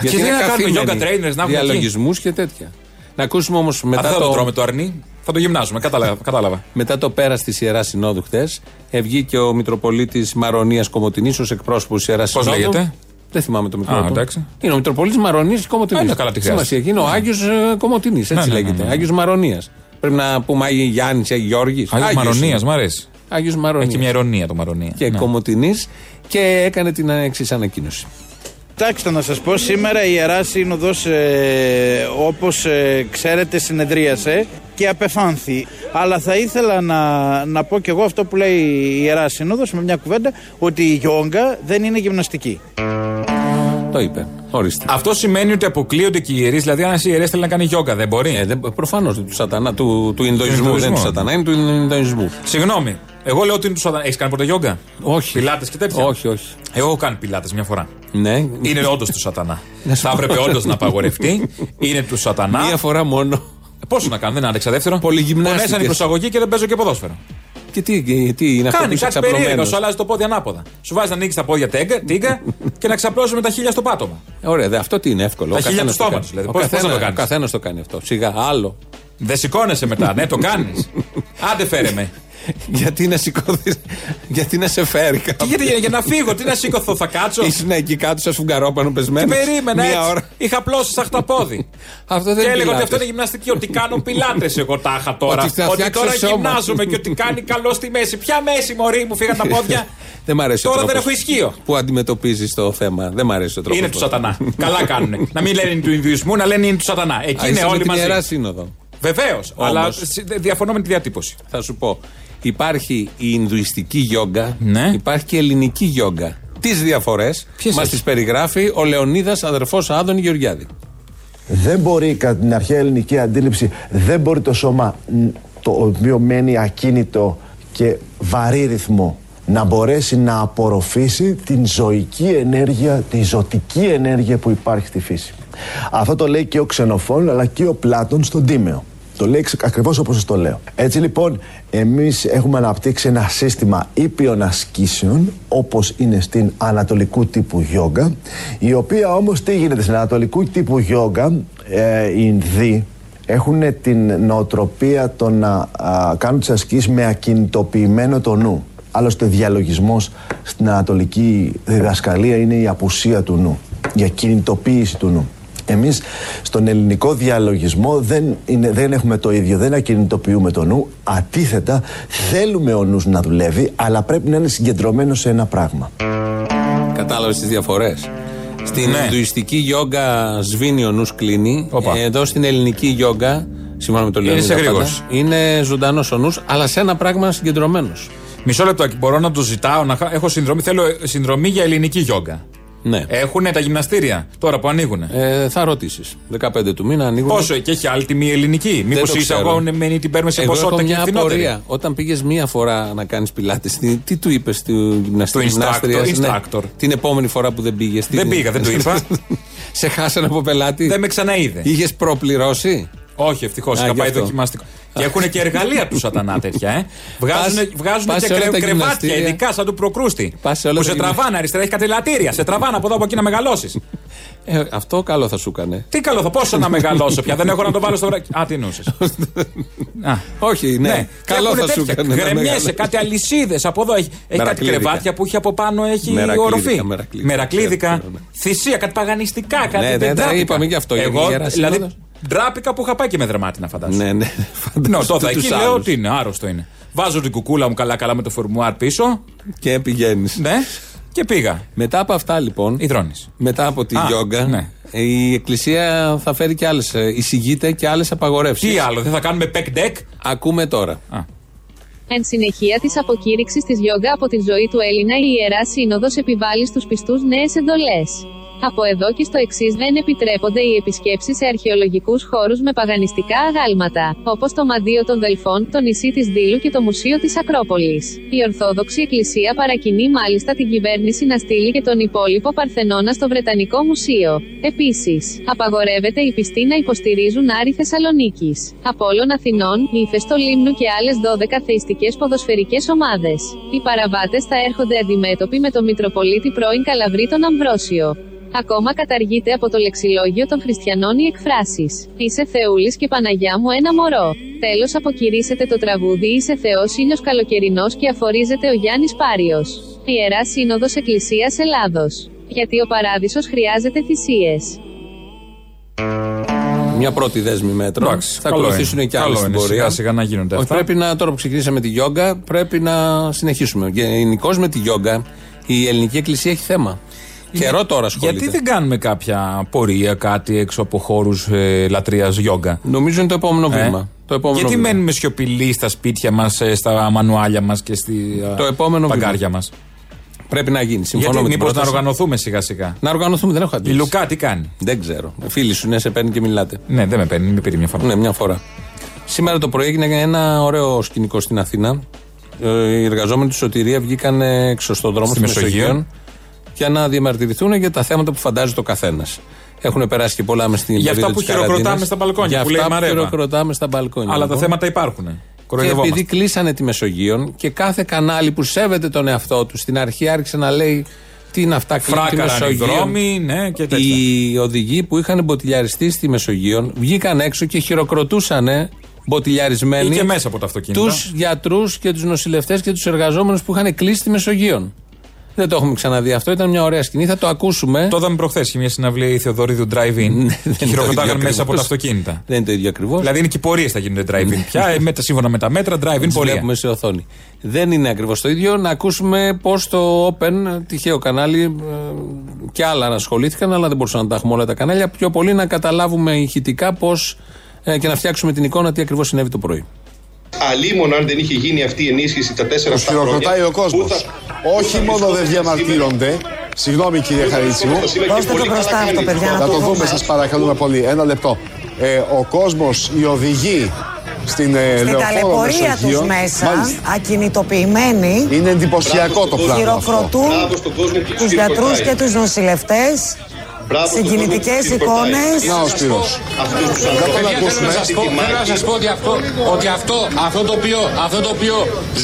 τι να κάνουμε, yoga trainers να έχουμε Διαλογισμούς και τέτοια. Να ακούσουμε όμως μετά Αυτό θα το το, τρώμε το αρνί. Θα το γυμνάζουμε. Κατάλαβα. κατάλαβα. μετά το πέρα της Ιεράς Συνόδου χτες, βγήκε ο Μητροπολίτης Μαρονίας Κομωτινής ως εκπρόσωπος της Ιεράς Πώς Συνόδου. λέγεται; Δεν θυμάμαι το Μητρόπολο. εντάξει. Είναι ο Μητροπολίτης Μαρονίας και Κομωτινής. Α, είναι καλά, τι χρειάζεται. Σημασία έχει. Είναι ο Άγιος Κομωτινής, έτσι Ναι, ναι, ναι, λέγεται. ναι. Άγιος Μαρονίας. Πρέπει να πούμε Άγιο Γιάννης, Άγιο Γιώργης. Άγιος Μαρονίας, μ' αρέσει. Άγιος Μαρονίας. Έχει μια ηρωνία το Μαρονία. Και Ναι. Κομωτινής και έκανε την εξής ανακοίνωση. Κοιτάξτε να σας πω, σήμερα η Ιερά Σύνοδος ε, όπως ε, ξέρετε συνεδρίασε και απεφάνθη. Αλλά θα ήθελα να, να πω και εγώ αυτό που λέει η Ιερά Σύνοδος με μια κουβέντα ότι η γιόγκα δεν είναι γυμναστική. Το είπε. Ορίστε. Αυτό σημαίνει ότι αποκλείονται και οι ιερείς. Δηλαδή, αν ένα ιερέα θέλει να κάνει γιόγκα, δεν μπορεί; Ε, Προφανώς του σατανά, του, του Ινδοϊσμού. Ινδοϊσμού, Δεν είναι του ναι. σατανά, είναι του Ινδοϊσμού. Συγγνώμη. Εγώ λέω ότι είναι του σατανά. Έχεις κάνει ποτέ γιόγκα; Όχι. Πιλάτες και τέτοια; Όχι, όχι. Εγώ έχω κάνει πιλάτες μια φορά. Ναι. Είναι όντως του σατανά. Να σου Θα πω. έπρεπε όντως να απαγορευτεί. Είναι του σατανά. Μία φορά μόνο. Πόσο να κάνω, δεν άντεξα δεύτερο. Πολυγυμνάστηκες. Πονέσαν η προσαγωγή και δεν παίζω και ποδόσφαιρο. Και τι, τι είναι αυτό που Κάνει είσαι κάτι περίεργο, ξαπλωμένος; σου αλλάζει το πόδι ανάποδα. Σου βάζει να ανοίξει τα πόδια τέγκα, τίγκα και να ξαπλώσει με τα χίλια στο πάτωμα. Ωραία, δε, αυτό τι είναι εύκολο. Τα Ο χίλια καθένας του το στόματος, κάνει. δηλαδή. Ο Πώς- πώς θα το καθένας- κάνεις; Ο καθένας το κάνει αυτό. Σιγά, άλλο. Δεν σηκώνεσαι μετά, ναι, το κάνεις. Άντε φέρε με. γιατί να σηκώθεις, γιατί να σε φέρει Τι κάποιος. γιατί, για να φύγω, τι να σηκωθώ, θα κάτσω; Ήσουν εκεί κάτω σαν σφουγγαρόπανο Και πεσμένο. περίμενα Μία έτσι. ώρα. Είχα απλώσει σαν χταπόδι. Αυτό δεν και είναι έλεγα ότι πιλάτες. αυτό είναι γυμναστική, ότι κάνω πιλάτες εγώ τάχα τώρα. Ότι θα φτιάξω τώρα σώμα. γυμνάζομαι και ότι κάνει καλό στη μέση. Ποια μέση, Μωρή μου, φύγαν τα πόδια. Δεν μ' αρέσει ο Τώρα δεν τρόπος έχω ισχύο. Που αντιμετωπίζεις το θέμα. Δεν μ' αρέσει ο τρόπος. Είναι του σατανά. Καλά κάνουν. να μην λένε είναι του Ινδουισμού, να λένε είναι του σατανά. Εκεί είναι όλοι την μαζί. Ιερά Σύνοδο. Βεβαίως. Αλλά Όμως. σ- διαφωνώ με τη διατύπωση. Θα σου πω. Υπάρχει η Ινδουιστική γιόγκα, Ναι. υπάρχει και η ελληνική γιόγκα. Τις διαφορές Ποιες μας έχεις; τις περιγράφει ο Λεωνίδας, αδερφός Άδων Γεωργιάδη. Δεν μπορεί κατά την αρχαία ελληνική αντίληψη, δεν μπορεί το σώμα μ, το οποίο μένει ακίνητο και βαρύ ρυθμό να μπορέσει να απορροφήσει την ζωική ενέργεια, τη ζωτική ενέργεια που υπάρχει στη φύση. Αυτό το λέει και ο Ξενοφών αλλά και ο Πλάτων στον Τίμεο. Το λέει ξε- ακριβώς όπως σας το λέω. Έτσι λοιπόν εμείς έχουμε αναπτύξει ένα σύστημα ήπιων ασκήσεων όπως είναι στην ανατολικού τύπου γιόγκα η οποία όμως τι γίνεται στην ανατολικού τύπου γιόγκα ε, οι Ινδοί έχουν την νοοτροπία το να α, κάνουν τις ασκήσεις με ακινητοποιημένο το νου. Άλλωστε διαλογισμός στην ανατολική διδασκαλία είναι η απουσία του νου, η ακινητοποίηση του νου. Εμείς στον ελληνικό διαλογισμό δεν, είναι, δεν έχουμε το ίδιο, δεν ακινητοποιούμε το νου. Αντίθετα, θέλουμε ο νους να δουλεύει, αλλά πρέπει να είναι συγκεντρωμένο σε ένα πράγμα. Κατάλαβες τις διαφορές; Στην Ναι. Ινδουιστική γιόγκα σβήνει ο νους κλείνει. Οπα. Ε, Εδώ στην ελληνική γιόγκα, σύμφωνα με το Είναι Λεωνίδα σε πάντα, γρήγορση. είναι ζωντανός ο νους, αλλά σε ένα πράγμα συγκεντρωμένος. Μισό λεπτό, μπορώ να το ζητάω. Να... χα- Έχω συνδρομή, θέλω ε, συνδρομή για ελληνική γιόγκα. Ναι. Έχουν τα γυμναστήρια τώρα που ανοίγουν. Ε, θα ρωτήσεις. 15 του μήνα ανοίγουν. Πόσο και έχει άλλη τιμή ελληνική; Μήπως το η ξέρω. εισαγόμενη την παίρνουμε σε Εγώ ποσότητα έχω και μια φθηνότερη. απορία. Όταν πήγες μία φορά να κάνεις πιλάτες, τι, τι του είπες του γυμναστή Το instructor, γυμνάστριας, instructor. την επόμενη φορά που δεν πήγες. Δεν πήγα, δεν του είπα. Σε χάσανε από πελάτη; Δεν με ξαναείδε. Είχες προπληρώσει; Όχι, ευτυχώς. Είχα γι' πάει αυτό. δοκιμαστικό. Και έχουν και εργαλεία του σατανά τέτοια, ε. Βγάζουν, Πας- βγάζουν πας και σε όλα κρε, τα κρεβάτια, γυμναστήρια. ειδικά σαν του προκρούστη. Πας σε όλα που τα σε γυμνα- τραβάνε αριστερά, έχεις κατελατήρια. Σε τραβάνε από εδώ από εκεί να μεγαλώσεις. Ε, αυτό καλό θα σου έκανε. Τι καλό θα πόσο να μεγαλώσω πια, δεν έχω να το βάλω στο βράκι. Α, τι νούσε. Όχι, ναι. Καλό θα σου έκανε. να Γκρεμιέσαι, μεγαλώσεις. κάτι αλυσίδες από εδώ. Έχει, έχει κάτι Μερακλίδικα. κρεβάτια που έχει από πάνω, έχει Μερακλίδικα, οροφή. μερακλίδικα. Μερακλίδικα. Ξέρω, ναι. Θυσία, κάτι παγανιστικά, κάτι Ναι, ναι, δεν τα ντράπηκα. είπαμε γι' αυτό, για την Εγώ, Ιερά δηλαδή, Σύνοδο. Ντράπηκα που είχα πάει και με δερμάτινα, φαντάζομαι. Ναι, ναι. Ναι, τότε Τους εκεί άλλους. λέω ότι είναι, άρρωστο είναι. Βάζω την κουκούλα μου καλά-καλά με το φορμουάρ πίσω. Και πηγαίνεις. Ναι, και πήγα. Μετά από αυτά λοιπόν. Υδρώνεις. Μετά από τη Α, γιόγκα. ναι. Η Εκκλησία θα φέρει και άλλες. Εισηγείται και άλλες απαγορεύσεις. Τι άλλο, δεν θα κάνουμε πεκ ντεκ. Ακούμε τώρα. Εν συνεχεία της αποκήρυξης της γιόγκα από τη ζωή του Έλληνα, η ιερά σύνοδος επιβάλλει στους πιστούς νέες εντολές. Από εδώ και στο εξής δεν επιτρέπονται οι επισκέψεις σε αρχαιολογικούς χώρους με παγανιστικά αγάλματα, όπως το Μαντίο των Δελφών, το νησί της Δήλου και το Μουσείο της Ακρόπολης. Η Ορθόδοξη Εκκλησία παρακινεί μάλιστα την κυβέρνηση να στείλει και τον υπόλοιπο Παρθενώνα στο Βρετανικό Μουσείο. Επίσης, απαγορεύεται οι πιστοί να υποστηρίζουν Άρη Θεσσαλονίκης, Απόλλων Αθηνών, Ήφεστο Λίμνου και άλλες 12 θεϊστικές ποδοσφαιρικές ομάδες. Οι παραβάτες θα έρχονται αντιμέτωποι με τον Μητροπολίτη πρώην Καλαβρί τον Αμβρόσιο. Ακόμα καταργείται από το λεξιλόγιο των χριστιανών οι εκφράσεις. Είσαι Θεούλης και Παναγιά μου ένα μωρό. Τέλος αποκηρύσσεται το τραγούδι Είσαι Θεός ήλιος καλοκαιρινός και αφορίζεται ο Γιάννης Πάριος. Ιερά Σύνοδος Εκκλησίας Ελλάδος. Γιατί ο παράδεισος χρειάζεται θυσίες. Μια πρώτη δέσμη μέτρων. Εντάξει, θα καλό ακολουθήσουν είναι. και άλλε Καλό στην είναι, πορεία. σιγά σιγά να γίνονται Όχι, αυτά. Πρέπει να, τώρα που ξεκινήσαμε τη γιόγκα, πρέπει να συνεχίσουμε. Γενικώς με τη γιόγκα, η ελληνική εκκλησία έχει θέμα. Καιρό τώρα ασχολείται. Γιατί δεν κάνουμε κάποια πορεία, κάτι έξω από χώρους ε, λατρείας γιόγκα; Νομίζω είναι το επόμενο βήμα. Το επόμενο Γιατί βήμα. μένουμε σιωπηλοί στα σπίτια μας, στα μανουάλια μας και στη Το επόμενο παγκάρια βήμα. μας; Πρέπει να γίνει. Συμφωνώ Γιατί με την μήπως να πρόταση. οργανωθούμε σιγά σιγά. Να οργανωθούμε, δεν έχω Η αντίληψη. Λουκά τι κάνει; Δεν ξέρω. Φίλοι σου, ναι, σε παίρνει και μιλάτε. Ναι, δεν με παίρνει, με πήρε μια φορά. Ναι, μια φορά. Σήμερα το πρωί έγινε ένα ωραίο σκηνικό στην Αθήνα. Ε, Οι εργαζόμενοι του Σωτηρία βγήκαν έξω στον δρόμο Στη στη Μεσογείο. Μεσογείο για να διαμαρτυρηθούν για τα θέματα που φαντάζεται ο καθένας. Έχουν περάσει και πολλά με στην Για αυτά περίοδο που της χειροκροτάμε καραντίνας. στα μπαλκόνια, Για που λέει αυτά η που Μαρέβα. χειροκροτάμε στα μπαλκόνια. Αλλά τα λοιπόν. θέματα υπάρχουν. Κοροϊδευόμαστε. επειδή κλείσανε τη Μεσογείο και κάθε κανάλι που σέβεται τον εαυτό του στην αρχή άρχισε να λέει τι είναι αυτά κλείνουν τη Φράκαραν οι Μεσογείο. δρόμοι, ναι, και τέτοια. Οι οδηγοί που είχαν μποτιλιαριστεί στη Μεσογείο βγήκαν έξω και χειροκροτούσαν μποτιλιαρισμένοι Ή και μέσα από τα αυτοκίνητα. τους γιατρούς και τους νοσηλευτές και τους εργαζόμενους που είχαν κλείσει τη Μεσογείο. Δεν το έχουμε ξαναδεί αυτό. Ήταν μια ωραία σκηνή. Θα το ακούσουμε. Το είδαμε προχθές. Είχε μια συναυλία η Θεοδωρίδου Drive-In. και χειροκροτάγαν μέσα από τα αυτοκίνητα. Δεν είναι το ίδιο ακριβώς. Δηλαδή είναι και οι πορείες θα γίνονται drive-in πια. ε, με τα- σύμφωνα με τα μέτρα, drive-in Τις πορεία. βλέπουμε σε οθόνη. Δεν είναι ακριβώς το ίδιο. Να ακούσουμε πώς το Open, τυχαίο κανάλι, ε, και άλλα ασχολήθηκαν, αλλά δεν μπορούσαν να τα έχουμε όλα τα κανάλια. Πιο πολύ να καταλάβουμε ηχητικά πώς και να φτιάξουμε την εικόνα τι ακριβώς συνέβη το πρωί. Αλίμον αν δεν είχε γίνει αυτή η ενίσχυση τα τέσσερα Τους αυτά χρόνια. χειροκροτάει ο κόσμος. που θα- Όχι μόνο δεν διαμαρτύρονται. Συγγνώμη κύριε Χαρίτσιμου. Δώστε το μπροστά αυτό, παιδιά, να Να το το δούμε δούμε. σας παρακαλούμε πολύ. Ένα λεπτό. Ε, ο κόσμος, οι οδηγοί στην ε, Στην λεωφόρο ταλαιπωρία Μεσογείο, τους μέσα, μάλιστα, ακινητοποιημένοι, είναι εντυπωσιακό το πράγμα αυτό. χειροκροτούν τους γιατρούς και τους νοσηλευτές, συγκινητικές εικόνες. Να ο Σπύρος. Παιδιά, θέλω να σας πω, θέλω να σας πω ότι, αυτό, ότι αυτό, αυτό, το οποίο, αυτό το οποίο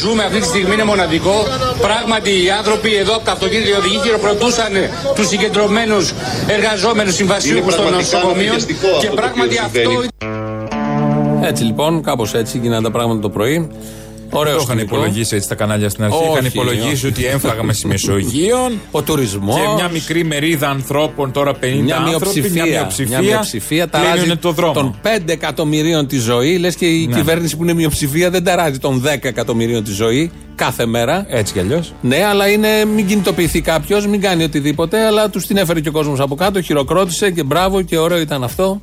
ζούμε αυτή τη στιγμή είναι μοναδικό. Πράγματι οι άνθρωποι εδώ από τα αυτοκίνητα οι οδηγοί χειροκροτούσαν τους συγκεντρωμένους εργαζόμενους συμβασιούχους των πραγματικά νοσοκομείων αναγκαστικό και αυτό το πράγματι οποίο αυτό συμβαίνει. Έτσι λοιπόν, κάπως έτσι γίνανε τα πράγματα το πρωί. Ωραίο Το είχαν σκηνικό. υπολογίσει έτσι τα κανάλια στην αρχή. Όχι, είχαν υπολογίσει όχι. ότι έμφραγαμε στη Μεσογείο. Ο τουρισμός. Και μια μικρή μερίδα ανθρώπων, τώρα 50 Μια άνθρωποι, μειοψηφία. μια μειοψηφία, Μια μειοψηφία ταράζει κλείνουν το δρόμο. των 5 εκατομμυρίων τη ζωή. Λες και η Ναι. κυβέρνηση που είναι μειοψηφία δεν ταράζει των 10 εκατομμυρίων τη ζωή κάθε μέρα. Έτσι κι αλλιώς. Ναι, αλλά είναι μην κινητοποιηθεί κάποιος, μην κάνει οτιδήποτε. Αλλά τους την έφερε και ο κόσμος από κάτω, χειροκρότησε και μπράβο και ωραίο ήταν αυτό.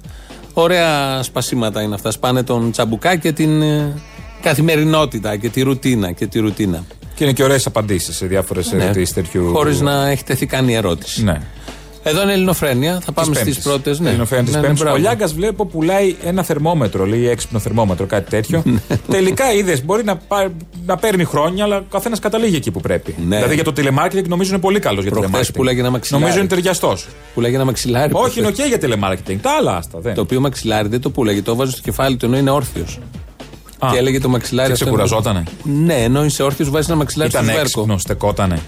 Ωραία σπασίματα είναι αυτά. Σπάνε τον τσαμπουκά και την ε, καθημερινότητα και τη ρουτίνα. Και τη ρουτίνα. Και είναι και ωραίες απαντήσεις σε διάφορες Ναι. ερωτήσεις τέτοιου. Χωρίς να έχει τεθεί καν η ερώτηση. Ναι. Εδώ είναι ελληνοφρένεια. Θα πάμε στις πρώτες. Ναι. Ελληνοφρένεια της Ναι, ναι, Πέμπτης. μπράβο. Ο Λιάγκας βλέπω πουλάει ένα θερμόμετρο, λέει έξυπνο θερμόμετρο, κάτι τέτοιο. Τελικά είδες, μπορεί να, πά- να παίρνει χρόνια, αλλά ο καθένας καταλήγει εκεί που πρέπει. Ναι. Δηλαδή για το τηλεμάρκετινγκ νομίζω είναι πολύ καλός για το Προχθές τηλεμάρκετινγκ. πουλάγε ένα μαξιλάρι. Νομίζω είναι ταιριαστός. Πουλάγε ένα μαξιλάρι. Όχι, προχθές. είναι οκ για τηλεμάρκετινγκ. Τα άλλα άστα. Δεν. Το οποίο μαξιλάρι δεν το πουλάγε. Το έβαζε στο κεφάλι του ενώ είναι όρθιος. Α, Και έλεγε το μαξιλάρι και αυτό είναι- ξεκουραζότανε. Ναι, ενώ είσαι όρθιος, βάζεις ένα μαξιλάρι Ήταν στο σβέρκο. έξυπνος, στεκότανε.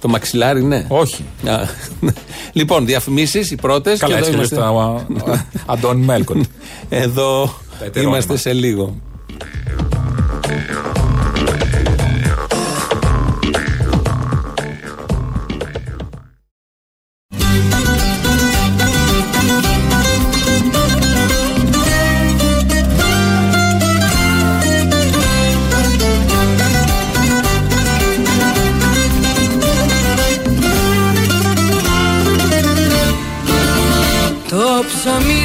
Το μαξιλάρι, ναι. Όχι. Α, λοιπόν, διαφημίσεις οι πρώτες. Καλά, έτσι και τα Αντώνη Μέλκον. Εδώ Τα ετερόνυμα. είμαστε σε λίγο. Το ψωμί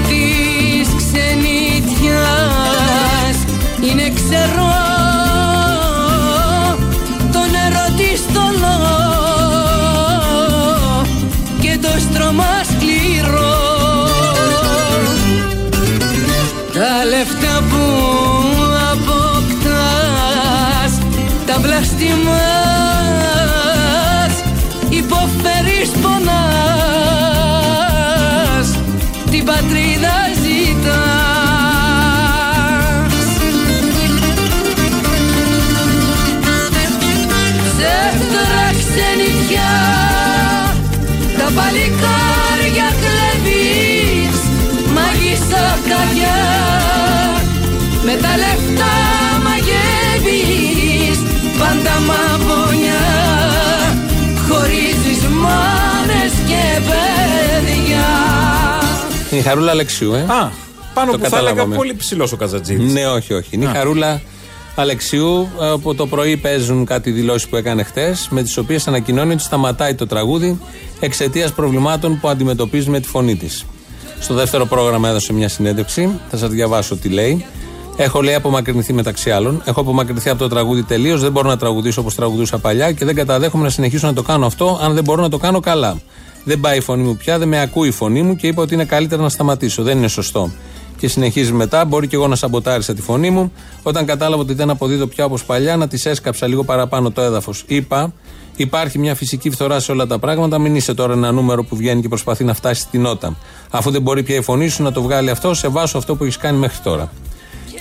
Είναι η Χαρούλα Αλεξίου, ε. Α, πάνω Το που θα έλεγα καταλάβαμε. πολύ ψηλός ο Καζατζίδη. Ναι, όχι, όχι. Είναι η Α. Χαρούλα Αλεξίου. Από το πρωί παίζουν κάτι δηλώσεις που έκανε χτες, με τις οποίες ανακοινώνει ότι σταματάει το τραγούδι εξαιτίας προβλημάτων που αντιμετωπίζει με τη φωνή της. Στο δεύτερο πρόγραμμα έδωσε μια συνέντευξη. Θα σας διαβάσω τι λέει. Έχω λέει απομακρυνθεί μεταξύ άλλων. Έχω απομακρυνθεί από το τραγούδι τελείως. Δεν μπορώ να τραγουδήσω όπως τραγουδούσα παλιά και δεν καταδέχομαι να συνεχίσω να το κάνω αυτό αν δεν μπορώ να το κάνω καλά. Δεν πάει η φωνή μου πια, δεν με ακούει η φωνή μου και είπα ότι είναι καλύτερα να σταματήσω. Δεν είναι σωστό. Και συνεχίζει μετά. Μπορεί και εγώ να σαμποτάρισα τη φωνή μου. Όταν κατάλαβα ότι δεν αποδίδω πια όπως παλιά, να της έσκαψα λίγο παραπάνω το έδαφος. Είπα, υπάρχει μια φυσική φθορά σε όλα τα πράγματα. Μην είσαι τώρα ένα νούμερο που βγαίνει και προσπαθεί να φτάσει στην νότα. Αφού δεν μπορεί πια η φωνή σου να το βγάλει αυτό, σε βάσω αυτό που έχεις κάνει μέχρι τώρα.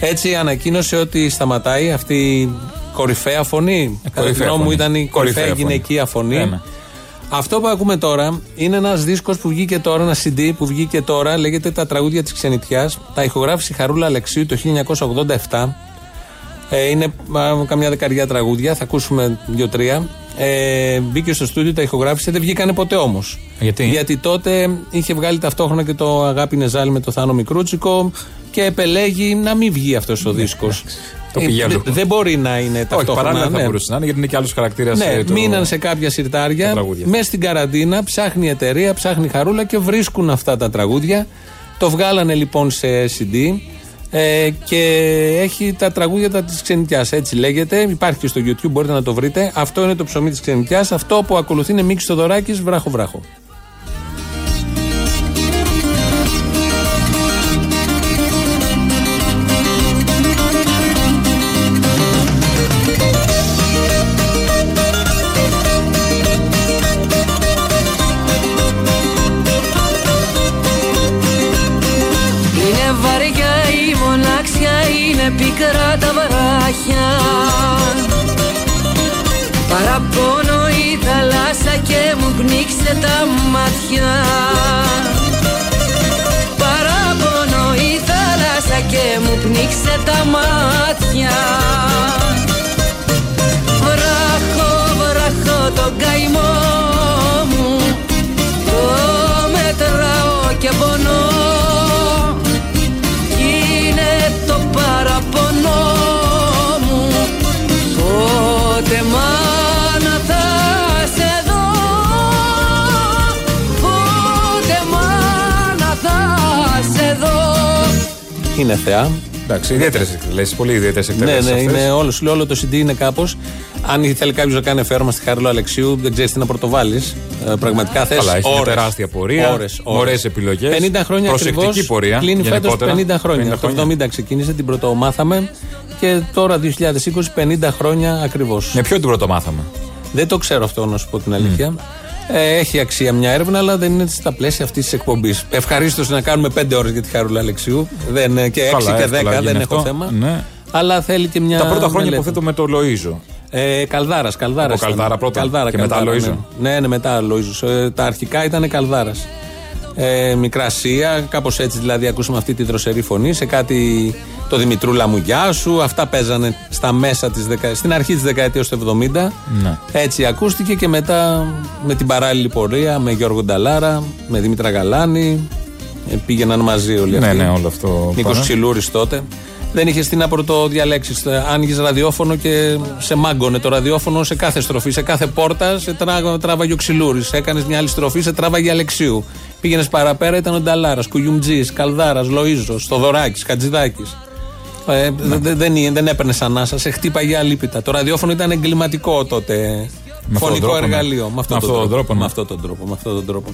Έτσι ανακοίνωσε ότι σταματάει αυτή η κορυφαία φωνή. Κατά τη κορυφαία γνώμη μου φωνή. ήταν η κορυφαία Κορυφαία φωνή. γυναικεία φωνή. Ναι, ναι. Αυτό που ακούμε τώρα είναι ένας δίσκος που βγήκε τώρα, ένα CD που βγήκε τώρα, λέγεται Τα τραγούδια της Ξενιτιάς. Τα ηχογράφησε η Χαρούλα Αλεξίου το 1987. Ε, είναι α, καμιά δεκαριά τραγούδια, θα ακούσουμε δύο-τρία. Ε, μπήκε στο στούντιο, τα ηχογράφησε, δεν βγήκανε ποτέ όμως. Γιατί; Γιατί τότε είχε βγάλει ταυτόχρονα και το Αγάπη Νεζάλη με το Θάνο Μικρούτσικο και επελέγει να μην βγει αυτός ο δίσκος. Ναι, Το πήγε αλλού. δεν μπορεί να είναι Όχι, ταυτόχρονα. παράλληλα θα ναι. μπορούσε να είναι γιατί είναι και άλλος χαρακτήρας. Ναι, μείναν σε κάποια συρτάρια. τραγούδια. Μέσα στην καραντίνα ψάχνει η εταιρεία, ψάχνει η χαρούλα και βρίσκουν αυτά τα τραγούδια. Το βγάλανε λοιπόν σε CD ε, και έχει τα τραγούδια της ξενιτιάς. Έτσι λέγεται. Υπάρχει και στο YouTube, μπορείτε να το βρείτε. Αυτό είναι το ψωμί της ξενιτιάς. Αυτό που ακολουθεί είναι Μίξ Θοδωράκης, βράχο βράχο. Καημό μου. Το μετράω και πονώ. Είναι το παραπονό μου. Πότε μάνα θα σε δω. Πότε μάνα θα σε δω. Είναι θεά. Εντάξει, ιδιαίτερες εκτελέσει. Πολύ ιδιαίτερες Ναι, εκτελέσει. ναι, είναι όλος, σου λέω, όλο το CD είναι κάπως. Αν θέλει κάποιος να κάνει αφιέρωμα στη Χαρούλα Αλεξίου, δεν ξέρεις τι να πρωτοβάλεις. Ε, πραγματικά θες. Καλά, έχει μια τεράστια πορεία, Ώρες, ωραίες επιλογές, 50 χρόνια προσεκτική ακριβώς, πορεία, Κλείνει φέτος γενικότερα. 50 χρόνια. 50 Το 70 ξεκίνησε, την πρωτομάθαμε. Και τώρα 2020, 50 χρόνια ακριβώς. Με ποιο την πρωτομάθαμε. Δεν το ξέρω αυτό, να σου πω την αλήθεια. Ε, έχει αξία μια έρευνα, αλλά δεν είναι στα πλαίσια αυτής της εκπομπής. Ευχαρίστως να κάνουμε 5 ώρες για τη Χαρούλα Αλεξίου. Δεν, είναι και 6 Καλά, και 10 εύκολα δεν γίνει έχω αυτό. θέμα. Ναι. Αλλά θέλει και μια. Τα πρώτα χρόνια μελέτη. υποθέτω με το Λοίζο. Ε, Καλδάρας, Καλδάρας. Από Καλδάρα πρώτα Καλδάρα, και μετά Καλδάρα, Λοΐζο. Ναι, ναι, ναι μετά Λοίζο. Ε, τα αρχικά ήταν Καλδάρας. Ε, Μικρασία, κάπως έτσι δηλαδή ακούσαμε αυτή τη δροσερή φωνή σε κάτι το Δημητρούλα μου γεια σου. Αυτά παίζανε στα μέσα της δεκα... στην αρχή της δεκαετίας του 70. Ναι. Έτσι ακούστηκε και μετά με την παράλληλη πορεία με Γιώργο Νταλάρα, με Δημήτρα Γαλάνη. Ε, πήγαιναν μαζί όλοι Ναι, αυτοί. ναι, όλο αυτό. Νίκος πάμε. Ξυλούρης τότε. Δεν είχε τι να πρωτοδιαλέξει. Άνοιγες ραδιόφωνο και σε μάγκωνε το ραδιόφωνο σε κάθε στροφή, σε κάθε πόρτα. Σε τρά, τράβαγε ο Ξυλούρης. Έκανες μια άλλη στροφή, σε τράβαγε Αλεξίου. Πήγαινες παραπέρα, ήταν ο Νταλάρας, Κουγιουμτζής, Καλδάρας, Λοίζο, Στοδωράκη, Κατζηδάκης. Ε, Ναι. δε- δεν, δεν έπαιρνες ανάσα, σε χτύπαγε αλίπητα. Το ραδιόφωνο ήταν εγκληματικό τότε. Με αυτόν τον Φωνικό τρόπο, ναι. εργαλείο. Με αυτόν Με τον αυτόν τον τρόπο. τρόπο, ναι. Με αυτόν τον τρόπο. Με αυτόν τον τρόπο.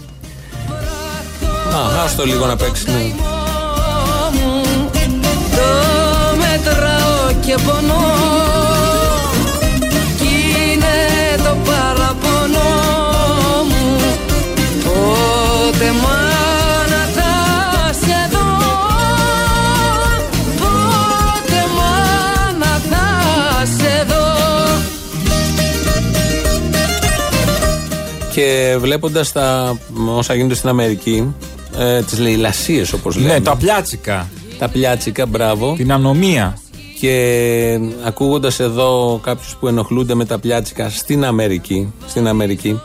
Α, άστο λίγο να παίξεις. ναι. μου Το μετράω και πονώ μάνα θα σε δω Πότε μάνα θα σε δω Και βλέποντας τα όσα γίνονται στην Αμερική, ε, τις λαιλασίες όπως λέμε. Ναι, τα πλιάτσικα. Τα πλιάτσικα, μπράβο. Την ανομία. Και ακούγοντας εδώ κάποιους που ενοχλούνται με τα πλιάτσικα στην Αμερική, στην Αμερική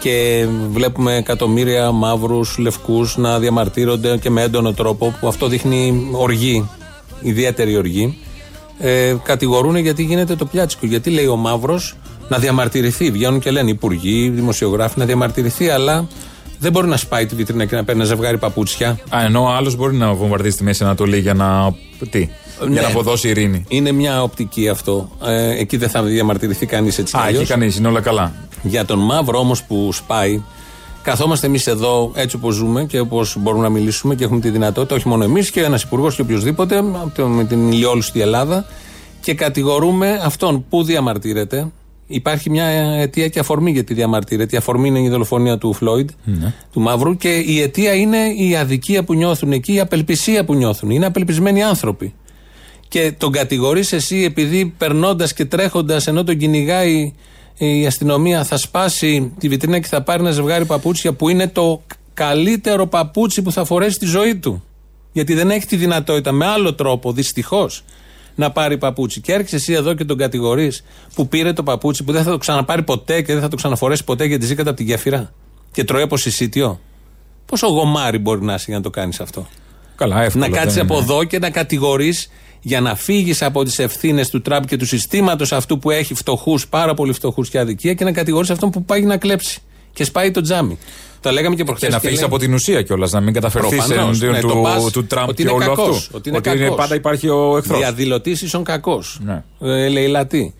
και βλέπουμε εκατομμύρια μαύρους λευκούς να διαμαρτύρονται και με έντονο τρόπο, που αυτό δείχνει οργή, ιδιαίτερη οργή. Ε, κατηγορούν γιατί γίνεται το πλιάτσικο. Γιατί λέει ο μαύρος να διαμαρτυρηθεί. Βγαίνουν και λένε υπουργοί, δημοσιογράφοι να διαμαρτυρηθεί, αλλά δεν μπορεί να σπάει τη βιτρίνα και να παίρνει ένα ζευγάρι παπούτσια. Α, ενώ ο άλλος μπορεί να βομβαρδίσει τη Μέση Ανατολή για να. Τι, για Ναι. να αποδώσει ειρήνη. Είναι μια οπτική αυτό. Ε, εκεί δεν θα διαμαρτυρηθεί κανείς έτσι. κι Α, αλλιώς. εκεί κανείς, είναι όλα καλά. Για τον μαύρο όμως που σπάει, καθόμαστε εμείς εδώ έτσι όπως ζούμε και όπως μπορούμε να μιλήσουμε και έχουμε τη δυνατότητα, όχι μόνο εμείς και ένας υπουργός και οποιοδήποτε, από το- με την ηλιόλουστη Ελλάδα, και κατηγορούμε αυτόν που διαμαρτύρεται. Υπάρχει μια αιτία και αφορμή γιατί διαμαρτύρεται. Η αφορμή είναι η δολοφονία του Φλόιντ, του Μαύρου, και η αιτία είναι η αδικία που νιώθουν εκεί, η απελπισία που νιώθουν. Είναι απελπισμένοι άνθρωποι. Και τον κατηγορείς εσύ επειδή περνώντας και τρέχοντας ενώ τον κυνηγάει η αστυνομία θα σπάσει τη βιτρίνα και θα πάρει ένα ζευγάρι παπούτσια που είναι το καλύτερο παπούτσι που θα φορέσει τη ζωή του. Γιατί δεν έχει τη δυνατότητα με άλλο τρόπο, δυστυχώς, να πάρει παπούτσι. Και έρχεσαι εσύ εδώ και τον κατηγορείς που πήρε το παπούτσι που δεν θα το ξαναπάρει ποτέ και δεν θα το ξαναφορέσει ποτέ γιατί ζει κατά από τη γέφυρα. Και τρώει από συσίτιο. Πόσο γομάρι μπορεί να είσαι για να το κάνεις αυτό; Καλά, εύκολο. Να κάτσεις δεν από είναι. εδώ και να κατηγορείς για να φύγεις από τις ευθύνες του Τραμπ και του συστήματος αυτού που έχει φτωχούς, πάρα πολύ φτωχούς και αδικία και να κατηγορείς αυτόν που πάει να κλέψει και σπάει το τζάμι. Τα λέγαμε και προχθές. Και να φύγεις από την ουσία κιόλας, να μην καταφερθείς Προφανώς, εναντίον ναι, το του, πας του Τραμπ ότι και είναι όλου κακός, αυτού. ότι είναι κακός. πάντα υπάρχει ο εχθρός. Διαδηλωτή ίσον κακός. Ναι. Ε, λαιλατή.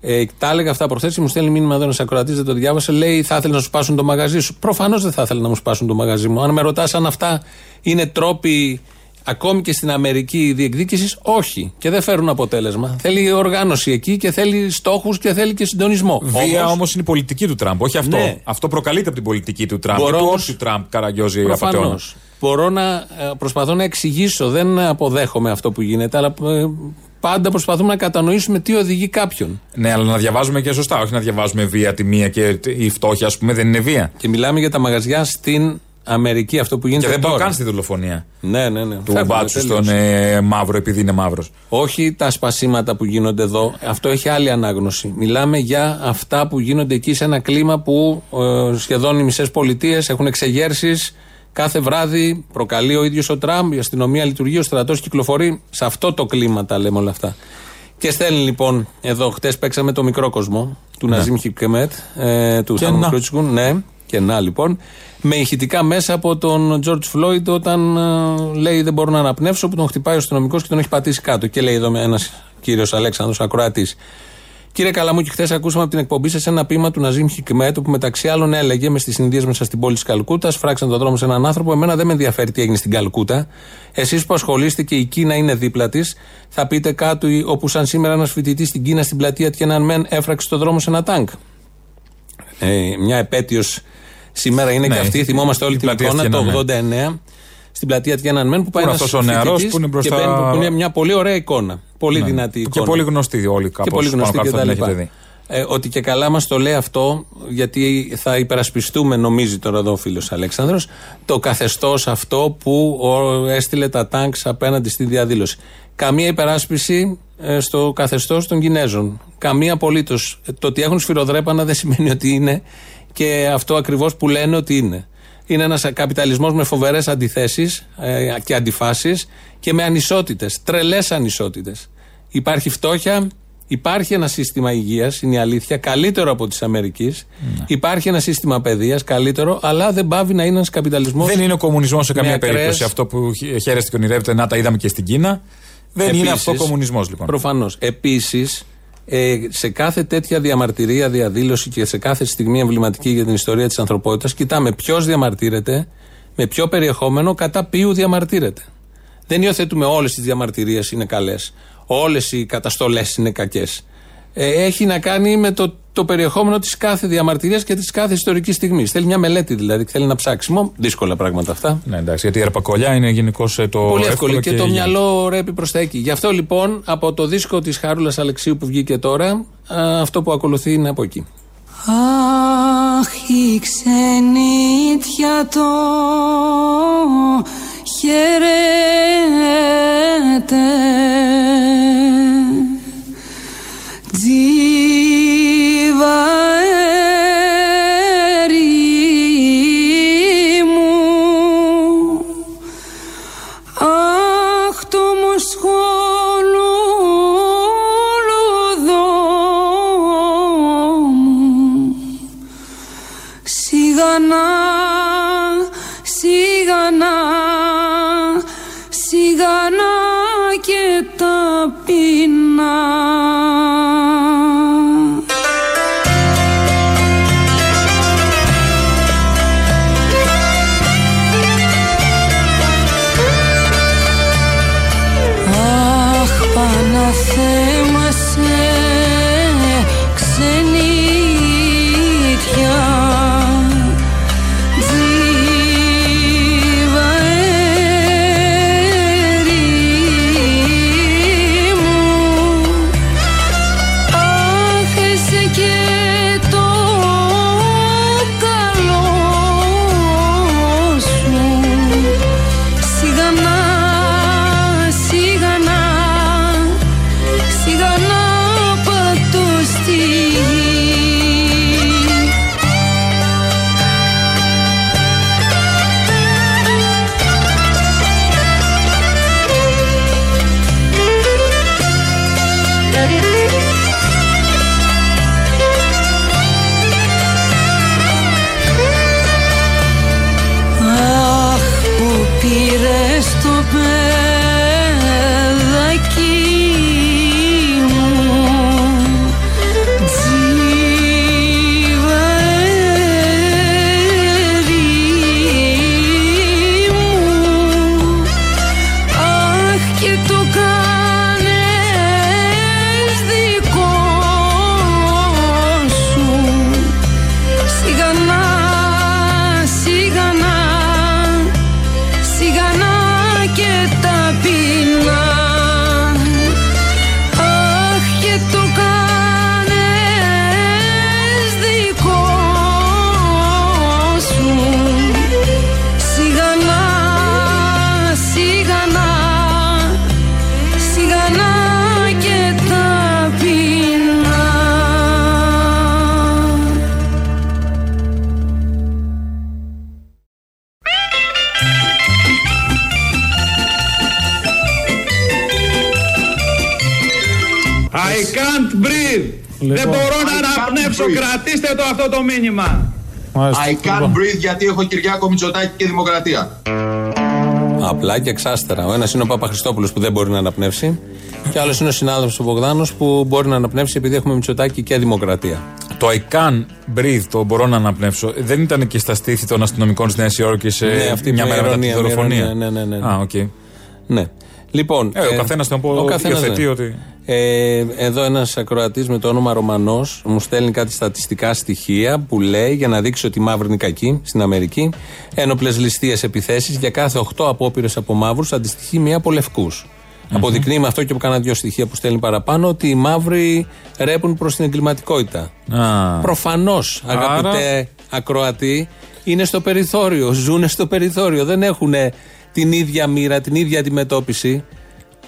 Ε, τα έλεγα αυτά προχθές. Μου στέλνει μήνυμα εδώ ένας ακροατής, δεν το διάβασε. Λέει: Θα ήθελε να σου σπάσουν το μαγαζί σου. Προφανώς δεν θα ήθελε να μου σπάσουν το μαγαζί μου. Αν με ρωτάς αν αυτά είναι τρόποι ακόμη και στην Αμερική διεκδίκηση, όχι. Και δεν φέρουν αποτέλεσμα. Θέλει οργάνωση εκεί και θέλει στόχους και θέλει και συντονισμό. Βία Όμως, όμως είναι η πολιτική του Τραμπ, όχι αυτό. Ναι. Αυτό προκαλείται από την πολιτική του Τραμπ. Μπορώ και του όμως- όχι Τραμπ καραγκιόζει Προφανώς. απαταιώνα. Μπορώ να ε, προσπαθώ να εξηγήσω, δεν αποδέχομαι αυτό που γίνεται, αλλά ε, πάντα προσπαθούμε να κατανοήσουμε τι οδηγεί κάποιον. Ναι, αλλά να διαβάζουμε και σωστά. Όχι να διαβάζουμε βία τη μία και η φτώχεια, ας πούμε, δεν είναι βία. Και μιλάμε για τα μαγαζιά στην Αμερική, αυτό που γίνεται Και δεν πάω τώρα. καν στη δολοφονία Ναι, ναι, ναι. του Φεύγουμε μπάτσου τελείως. στον ε, μαύρο, επειδή είναι μαύρος. Όχι τα σπασίματα που γίνονται εδώ. Αυτό έχει άλλη ανάγνωση. Μιλάμε για αυτά που γίνονται εκεί σε ένα κλίμα που ε, σχεδόν οι μισές πολιτείες έχουν εξεγέρσεις. Κάθε βράδυ προκαλεί ο ίδιος ο Τραμπ, η αστυνομία λειτουργεί, ο στρατός κυκλοφορεί. Σε αυτό το κλίμα τα λέμε όλα αυτά. Και στέλνει λοιπόν εδώ, χτες παίξαμε το μικρό κοσμό του Ναζίμ Χικεμέτ, ε, του Και Θάνου να. Κρούτσικου, ναι, και να λοιπόν, με ηχητικά μέσα από τον George Floyd όταν ε, λέει δεν μπορώ να αναπνεύσω, που τον χτυπάει ο αστυνομικός και τον έχει πατήσει κάτω. Και λέει εδώ ένας κύριος Αλέξανδρος Ακροατής. Κύριε Καλαμούκη, χθες ακούσαμε από την εκπομπή σας ένα ποίημα του Ναζίμ Χικμέτ, που μεταξύ άλλων έλεγε με στις συνδύες μέσα στην πόλη της Καλκούτας, φράξαν τον δρόμο σε έναν άνθρωπο. Εμένα δεν με ενδιαφέρει τι έγινε στην Καλκούτα. Εσείς που ασχολείστε και η Κίνα είναι δίπλα της, θα πείτε κάτω ή- όπου σαν σήμερα ένας φοιτητής στην Κίνα στην πλατεία Τιανανμέν έφραξε τον δρόμο σε ένα τάγκ. Ε, μια επέτειος σήμερα είναι Ναι, και αυτή. Θυμόμαστε όλη η την πλατεία εικόνα το Tiananmen. 89 στην πλατεία Τιανανμέν που πάει είναι ένας αυτός ο νεαρός φοιτητής που είναι μπροστά- Και μπαίνει, που είναι μια πολύ ωραία εικόνα. Πολύ Ναι. δυνατή Και εικόνα. πολύ γνωστή όλοι κάπως, Και πολύ πάνω γνωστή κάτω και θα τα την έχετε λοιπά. δει. Ε, ότι και καλά μας το λέει αυτό, γιατί θα υπερασπιστούμε, νομίζει τώρα εδώ ο φίλος Αλέξανδρος, το καθεστώς αυτό που ο, έστειλε τα τάγκς απέναντι στη διαδήλωση. Καμία υπεράσπιση ε, στο καθεστώς των Κινέζων. Καμία απολύτως. Το ότι έχουν σφυροδρέπανα δεν σημαίνει ότι είναι και αυτό ακριβώς που λένε ότι είναι. Είναι ένας καπιταλισμός με φοβερές αντιθέσεις ε, και αντιφάσεις και με ανισότητες, τρελές ανισότητες. Υπάρχει φτώχεια, υπάρχει ένα σύστημα υγείας, είναι η αλήθεια, καλύτερο από της Αμερικής. Υπάρχει ένα σύστημα παιδείας, καλύτερο, αλλά δεν πάβει να είναι ένας καπιταλισμός. Δεν είναι ο κομμουνισμός σε καμία με ακραίες- περίπτωση αυτό που χ- χαίρεστε και ονειρεύετε. Να τα είδαμε και στην Κίνα. Δεν είναι Επίσης, αυτό ο κομμουνισμός λοιπόν. Προφανώς. Επίσης, ε, σε κάθε τέτοια διαμαρτυρία, διαδήλωση και σε κάθε στιγμή εμβληματική για την ιστορία της ανθρωπότητας, κοιτάμε ποιος διαμαρτύρεται, με ποιο περιεχόμενο, κατά ποιου διαμαρτύρεται. Δεν υιοθετούμε όλες τις διαμαρτυρίες είναι καλές. Όλες οι καταστολές είναι κακές. Ε, έχει να κάνει με το, το περιεχόμενο της κάθε διαμαρτυρίας και της κάθε ιστορικής στιγμής. Θέλει μια μελέτη δηλαδή, θέλει ένα ψάξιμο. Δύσκολα πράγματα αυτά. Ναι, εντάξει, γιατί η αρπακολιά είναι γενικώς το. Πολύ εύκολο εύκολο και, το μυαλό ρέπει προς τα εκεί. Γι' αυτό λοιπόν από το δίσκο της Χάρουλα Αλεξίου που βγήκε τώρα, α, αυτό που ακολουθεί είναι από εκεί. Αχ, η ξενίτια το χαιρέτε breathe. Δεν μπορώ να αναπνεύσω. Κρατήστε το αυτό το μήνυμα. I can't breathe γιατί έχω Κυριάκο Μητσοτάκη και Δημοκρατία. Απλά και εξάστερα. Ο ένας είναι ο Παπαχριστόπουλος που δεν μπορεί να αναπνεύσει. Και άλλος είναι ο συνάδελφος ο Μπογδάνο που μπορεί να αναπνεύσει επειδή έχουμε Μητσοτάκη και Δημοκρατία. Το I can breathe, το μπορώ να αναπνεύσω, δεν ήταν και στα στήθη των αστυνομικών στη Νέα Υόρκη Ναι, αυτή μια με μέρα μετά τη ειρωνεία, με δολοφονία. ειρωνεία, ναι, ναι, ναι. Α, οκ. Ναι. Λοιπόν, Ε, ο καθένας τον πω, υιοθετεί ότι- Ε, εδώ ένας ακροατής με το όνομα Ρωμανός μου στέλνει κάτι στατιστικά στοιχεία που λέει για να δείξει ότι οι μαύροι είναι κακοί στην Αμερική. Ένοπλες ληστείες επιθέσεις για κάθε 8 απόπειρες από μαύρους αντιστοιχεί μία από λευκούς. Αποδεικνύει με αυτό και από κάνα δύο στοιχεία που στέλνει παραπάνω ότι οι μαύροι ρέπουν προς την εγκληματικότητα. Α. Προφανώς, αγαπητέ ακροατή, είναι στο περιθώριο. Ζούνε στο περιθώριο. Δεν έχουν την ίδια μοίρα, την ίδια αντιμετώπιση.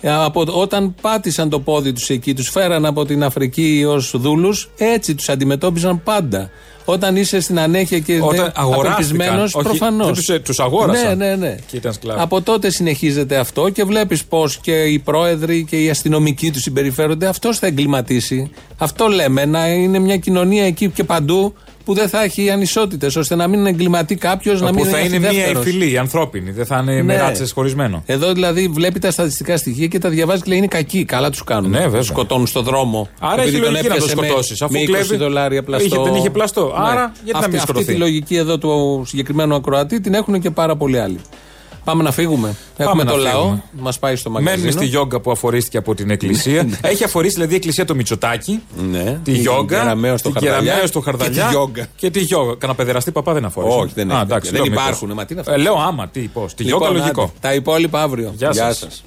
Ε, Από, όταν πάτησαν το πόδι τους εκεί, τους φέραν από την Αφρική ως δούλους, έτσι τους αντιμετώπιζαν πάντα. Όταν είσαι στην ανέχεια και Όταν αγοράστηκαν. Όχι, προφανώς. δεν τους, ε, τους αγόρασαν. Ναι, ναι, ναι. Και ήταν σκλάβοι. Από τότε συνεχίζεται αυτό και βλέπεις πώ και οι πρόεδροι και οι αστυνομικοί τους συμπεριφέρονται. Αυτός θα εγκληματίσει. Αυτό λέμε, να είναι μια κοινωνία εκεί και παντού που δεν θα έχει ανισότητες, ώστε να μην εγκληματεί κάποιος, να Που μην θα είναι μια δεύτερος. υφηλή, ανθρώπινη. Δεν θα είναι με Ναι. ράτσε χωρισμένο. Εδώ δηλαδή βλέπει τα στατιστικά στοιχεία και τα διαβάζει και λέει είναι κακοί. Καλά τους κάνουν. Ναι, βέβαια. Σκοτώνουν στο δρόμο. Άρα έχει Επειδή τον λογική να το έπιασε με- σκοτώσεις, αφού με 20 κλέβει. δολάρια πλαστό. Είχε- δεν είχε πλαστό. Άρα, γιατί να αυτή, μην αυτή σκοτωθεί; τη λογική εδώ του συγκεκριμένου ακροατή την έχουν και πάρα πολλοί άλλοι. Πάμε να φύγουμε. Έχουμε να το λαό. φύγουμε. Μας πάει στο μαγαζίνο. Μένουμε στη γιόγκα που αφορίστηκε από την εκκλησία. Έχει αφορήσει δηλαδή η εκκλησία το Μητσοτάκι. Ναι. Τη γιόγκα. Κεραμαίο στο την Χαρδαλιά. Κεραμαίο στο Χαρδαλιά. Και τη γιόγκα. Και τη γιόγκα. Κανα παιδεραστή παπά δεν αφορήσει. Όχι, δεν Α, έχει εντάξει, τέτοια. Δεν λέω υπάρχουν, μήπως. μα τι είναι αυτό; Ε, λέω άμα, τι, πώς. Τη γιόγκα Λοιπόν, λογικό. άντε, Τα υπόλοιπα αύριο. Γεια σας.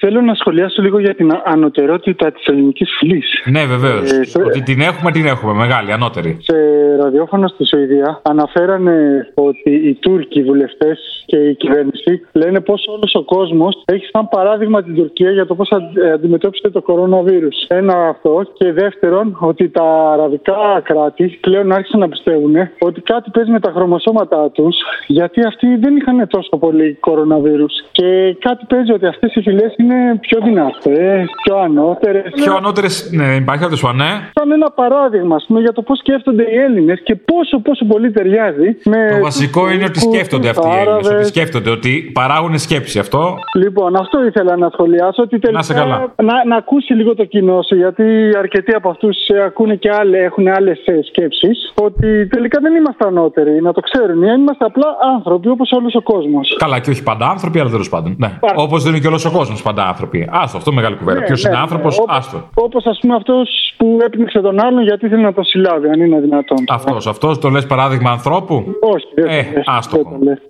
Σας. Θέλω να σχολιάσω λίγο για την ανωτερότητα της ελληνικής φυλής. Ναι, βεβαίως. Ε, σε- Ότι την έχουμε, την έχουμε. Μεγάλη, ανώτερη. Σε ραδιόφωνο στη Σουηδία αναφέρανε ότι οι Τούρκοι βουλευτές και η κυβέρνηση λένε πως όλος ο κόσμος έχει σαν παράδειγμα την Τουρκία για το πώς αντιμετώπισε το κοροναβίρους. Ένα αυτό. Και δεύτερον, ότι τα αραβικά κράτη πλέον άρχισαν να πιστεύουν ότι κάτι παίζει με τα χρωμοσώματά τους, γιατί αυτοί δεν είχαν τόσο πολύ κοροναβίρους. Και κάτι παίζει ότι αυτές οι φυλές είναι πιο δυνατές, πιο ανώτερες. Πιο ανώτερες. Ναι, υπάρχει αυτός σου, ναι. Σαν ένα παράδειγμα ας πούμε, για το πώς σκέφτονται οι Έλληνες και πόσο πόσο πολύ ταιριάζει με. Το βασικό τους είναι ότι Τούρκους, σκέφτονται τους αυτοί οι Έλληνες. Άραβες. Ότι σκέφτονται ότι παράγουν σκέψη αυτό. Λοιπόν, αυτό ήθελα να σχολιάσω. Ότι τελικά Να σε καλά. Να, να ακούσει λίγο το κοινό σου, γιατί αρκετοί από αυτούς ακούνε και άλλε, έχουν άλλες σκέψεις. Ότι τελικά δεν είμαστε ανώτεροι, να το ξέρουν. Είμαστε απλά άνθρωποι όπως όλος ο κόσμος. Καλά, και όχι πάντα άνθρωποι, αλλά τέλος πάντων. Ναι. Πάρα- Όπως δεν είναι και όλος ο κόσμος πάντα άνθρωποι. Άστο, αυτό μεγάλη κουβέντα. Ποιος είναι άνθρωπος, άστο. Όπως ας πούμε αυτός που έπνιξε τον άλλον γιατί ήθελε να τον συλλάβει, αν είναι δυνατόν. Αυτός, αυτός το λες παράδειγμα ανθρώπου; Όχι, δεν Ε, το λες. άστο.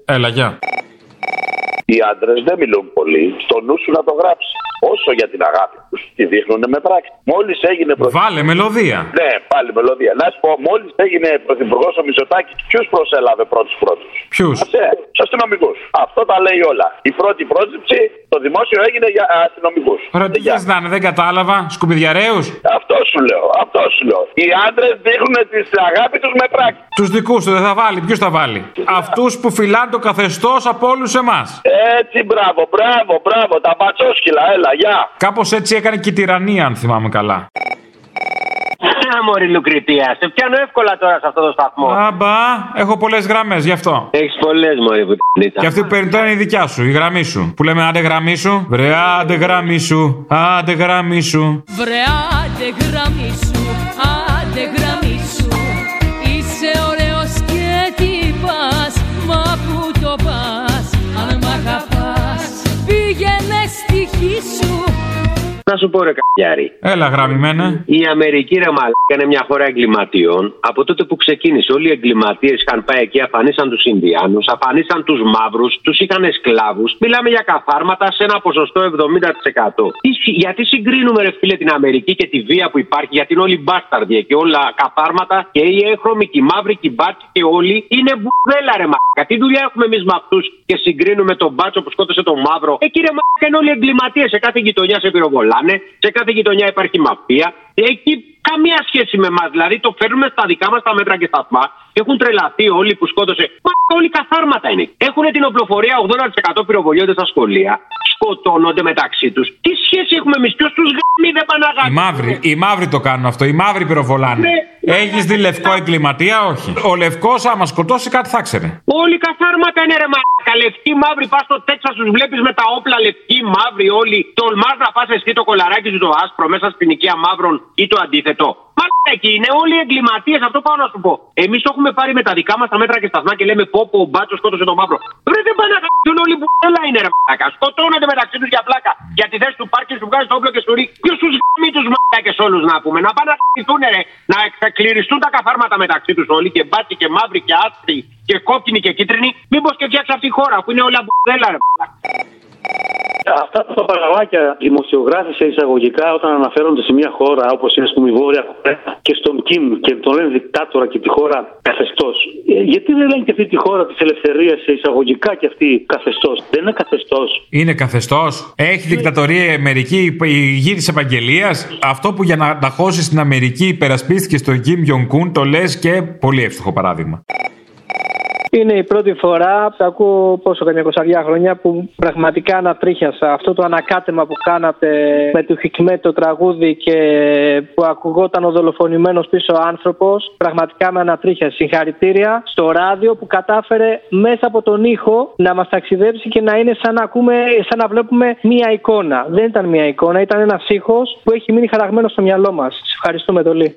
Έλα, γεια. Οι άντρες δεν μιλούν πολύ. Στο νου σου να το γράψεις. Όσο για την αγάπη τους, τη δείχνουν με πράξη. Μόλις έγινε πρωθυπουργό. Βάλε μελωδία. Ναι, πάλι μελωδία. Να σου πω, μόλις έγινε πρωθυπουργός ο Μητσοτάκης, ποιους προσέλαβε πρώτους πρώτους; Ποιους; Τους αστυνομικούς. Αυτό τα λέει όλα. Η πρώτη πρόσληψη στο δημόσιο έγινε για αστυνομικούς. Ωραία, τι θες να είναι, δεν κατάλαβα. Σκουπιδιαρέου. Αυτό σου λέω. Αυτό σου λέω. Οι άντρες δείχνουν τη αγάπη τους με πράξη. Τους δικούς τους δεν θα βάλει. Ποιους θα βάλει; Αυτούς που φυλάνε το καθεστώς από όλους εμάς. Έτσι, μπράβο, μπράβο, μπράβο. Τα μπατσόσκυλα, έλα, γεια. Κάπως έτσι έκανε και η τυραννία, αν θυμάμαι καλά. Έλα, Μωρή Λουκριτία. Σε πιάνω εύκολα τώρα σε αυτό το σταθμό. Άμπα, έχω πολλές γραμμές γι' αυτό. Έχεις πολλές, Μωρή Βουτνίτσα. Και αυτή που παίρνει τώρα είναι η δικιά σου, η γραμμή σου. Που λέμε άντε γραμμή σου. Βρε, άντε γραμμή σου. Άντε γραμμή σου. Βρε άντε γραμμή σου, άντε γραμμή σου Είσαι ωραίος και τι πας, μα που το πας Να σου πω ρε καπιάρι. Έλα, γραμμημένα. Η Αμερική ρε μαλάκα είναι μια χώρα εγκληματιών. Από τότε που ξεκίνησε, όλοι οι εγκληματίες είχαν πάει εκεί, αφανίσαν τους Ινδιάνους, αφανίσαν τους μαύρους, τους είχαν σκλάβους. Μιλάμε για καθάρματα σε ένα ποσοστό 70%. Τι συ- γιατί συγκρίνουμε, ρε φίλε, την Αμερική και τη βία που υπάρχει, γιατί είναι όλοι μπάσταρδοι και όλα καθάρματα και οι έγχρωμοι και οι μαύροι και οι μπάτσοι και όλοι είναι μπουρδέλα, ρε μαλάκα. Τι δουλειά έχουμε εμείς με αυτούς και συγκρίνουμε τον μπάτσο που σκότωσε τον μαύρο; Ε, κύριε μαλάκα, είναι όλοι εγκληματίες. Σε κάθε γειτονιά σε πυροβολάνε, σε κάθε γειτονιά υπάρχει μαφία. Εκεί καμία σχέση με εμάς. Δηλαδή το φέρνουμε στα δικά μας τα μέτρα και σταθμά. Έχουν τρελαθεί όλοι που σκότωσε. Μα όλοι καθάρματα είναι. Έχουν την οπλοφορία 80% πυροβολιόνται στα σχολεία. Σκοτώνονται μεταξύ τους. Τι σχέση έχουμε εμείς, ποιος τους γάμι δεν πάνε να Οι γάμι. μαύροι, οι μαύροι το κάνουν αυτό. Οι μαύροι πυροβολάνε. Ναι. Έχεις δει λευκό εγκληματία, όχι. Ο λευκός, άμα σκοτώσει, κάτι θα ξέρει. Όλοι καθάρματα είναι ρε μαλάκα. Λευκοί μαύροι πας στο Τέξας, τους βλέπεις με τα όπλα λευκοί μαύροι όλοι. Τολμάς να πας εσύ το κολαράκι σου το άσπρο μέσα στην οικία μαύρων ή το αντίθετο. Μαλάκα εκεί είναι όλοι εγκληματίες, αυτό πάω να σου πω. Εμείς το έχουμε πάρει με τα δικά μας τα μέτρα και σταθμά και λέμε πω πω ο μπάτσος σκότωσε τον μαύρο. Βρε δεν πάνε να κάνουν όλοι που έλα είναι ρε μαλάκα. Σκοτώνονται μεταξύ τους για πλάκα. Για τη θέση του πάρκι σου βγάζει το όπλο και σου ρίχνει. Ποιος τους γάμι τους μαλάκες όλους να πούμε. Να πάνε να χτυπηθούν ρε. Να εξακληριστούν τα καθάρματα μεταξύ τους όλοι και μπάτσι και μαύροι και άσπροι και κόκκινοι και κίτρινοι. Μήπως και φτιάξει αυτή η χώρα που είναι όλα μπουδέλα ρε μαλάκα. Αυτά τα παπαγαλάκια δημοσιογράφοι σε εισαγωγικά όταν αναφέρονται σε μια χώρα όπως είναι ας πούμε, η Βόρεια Κορέα και στον Κιμ και τον λένε δικτάτορα και τη χώρα καθεστώς. γιατί δεν λένε και αυτή τη χώρα της ελευθερίας σε εισαγωγικά και αυτή καθεστώς; Δεν είναι καθεστώς. Είναι καθεστώς. Έχει δικτατορία η Αμερική, η γη της επαγγελίας. Αυτό που για να τα χώσεις στην Αμερική υπερασπίστηκες στον Κιμ Γιονγκούν, το λες και πολύ εύστοχο παράδειγμα. Είναι η πρώτη φορά, τα ακούω πόσο καμιά κοσαριά χρόνια, που πραγματικά ανατρίχιασα. Αυτό το ανακάτεμα που κάνατε με το Χικμέ το τραγούδι και που ακουγόταν ο δολοφονημένος πίσω άνθρωπος, πραγματικά με ανατρίχιασε. Συγχαρητήρια στο ράδιο που κατάφερε μέσα από τον ήχο να μας ταξιδέψει και να είναι σαν να, ακούμε, σαν να βλέπουμε μία εικόνα. Δεν ήταν μία εικόνα, ήταν ένας ήχος που έχει μείνει χαραγμένος στο μυαλό μας. Σας ευχαριστούμε πολύ.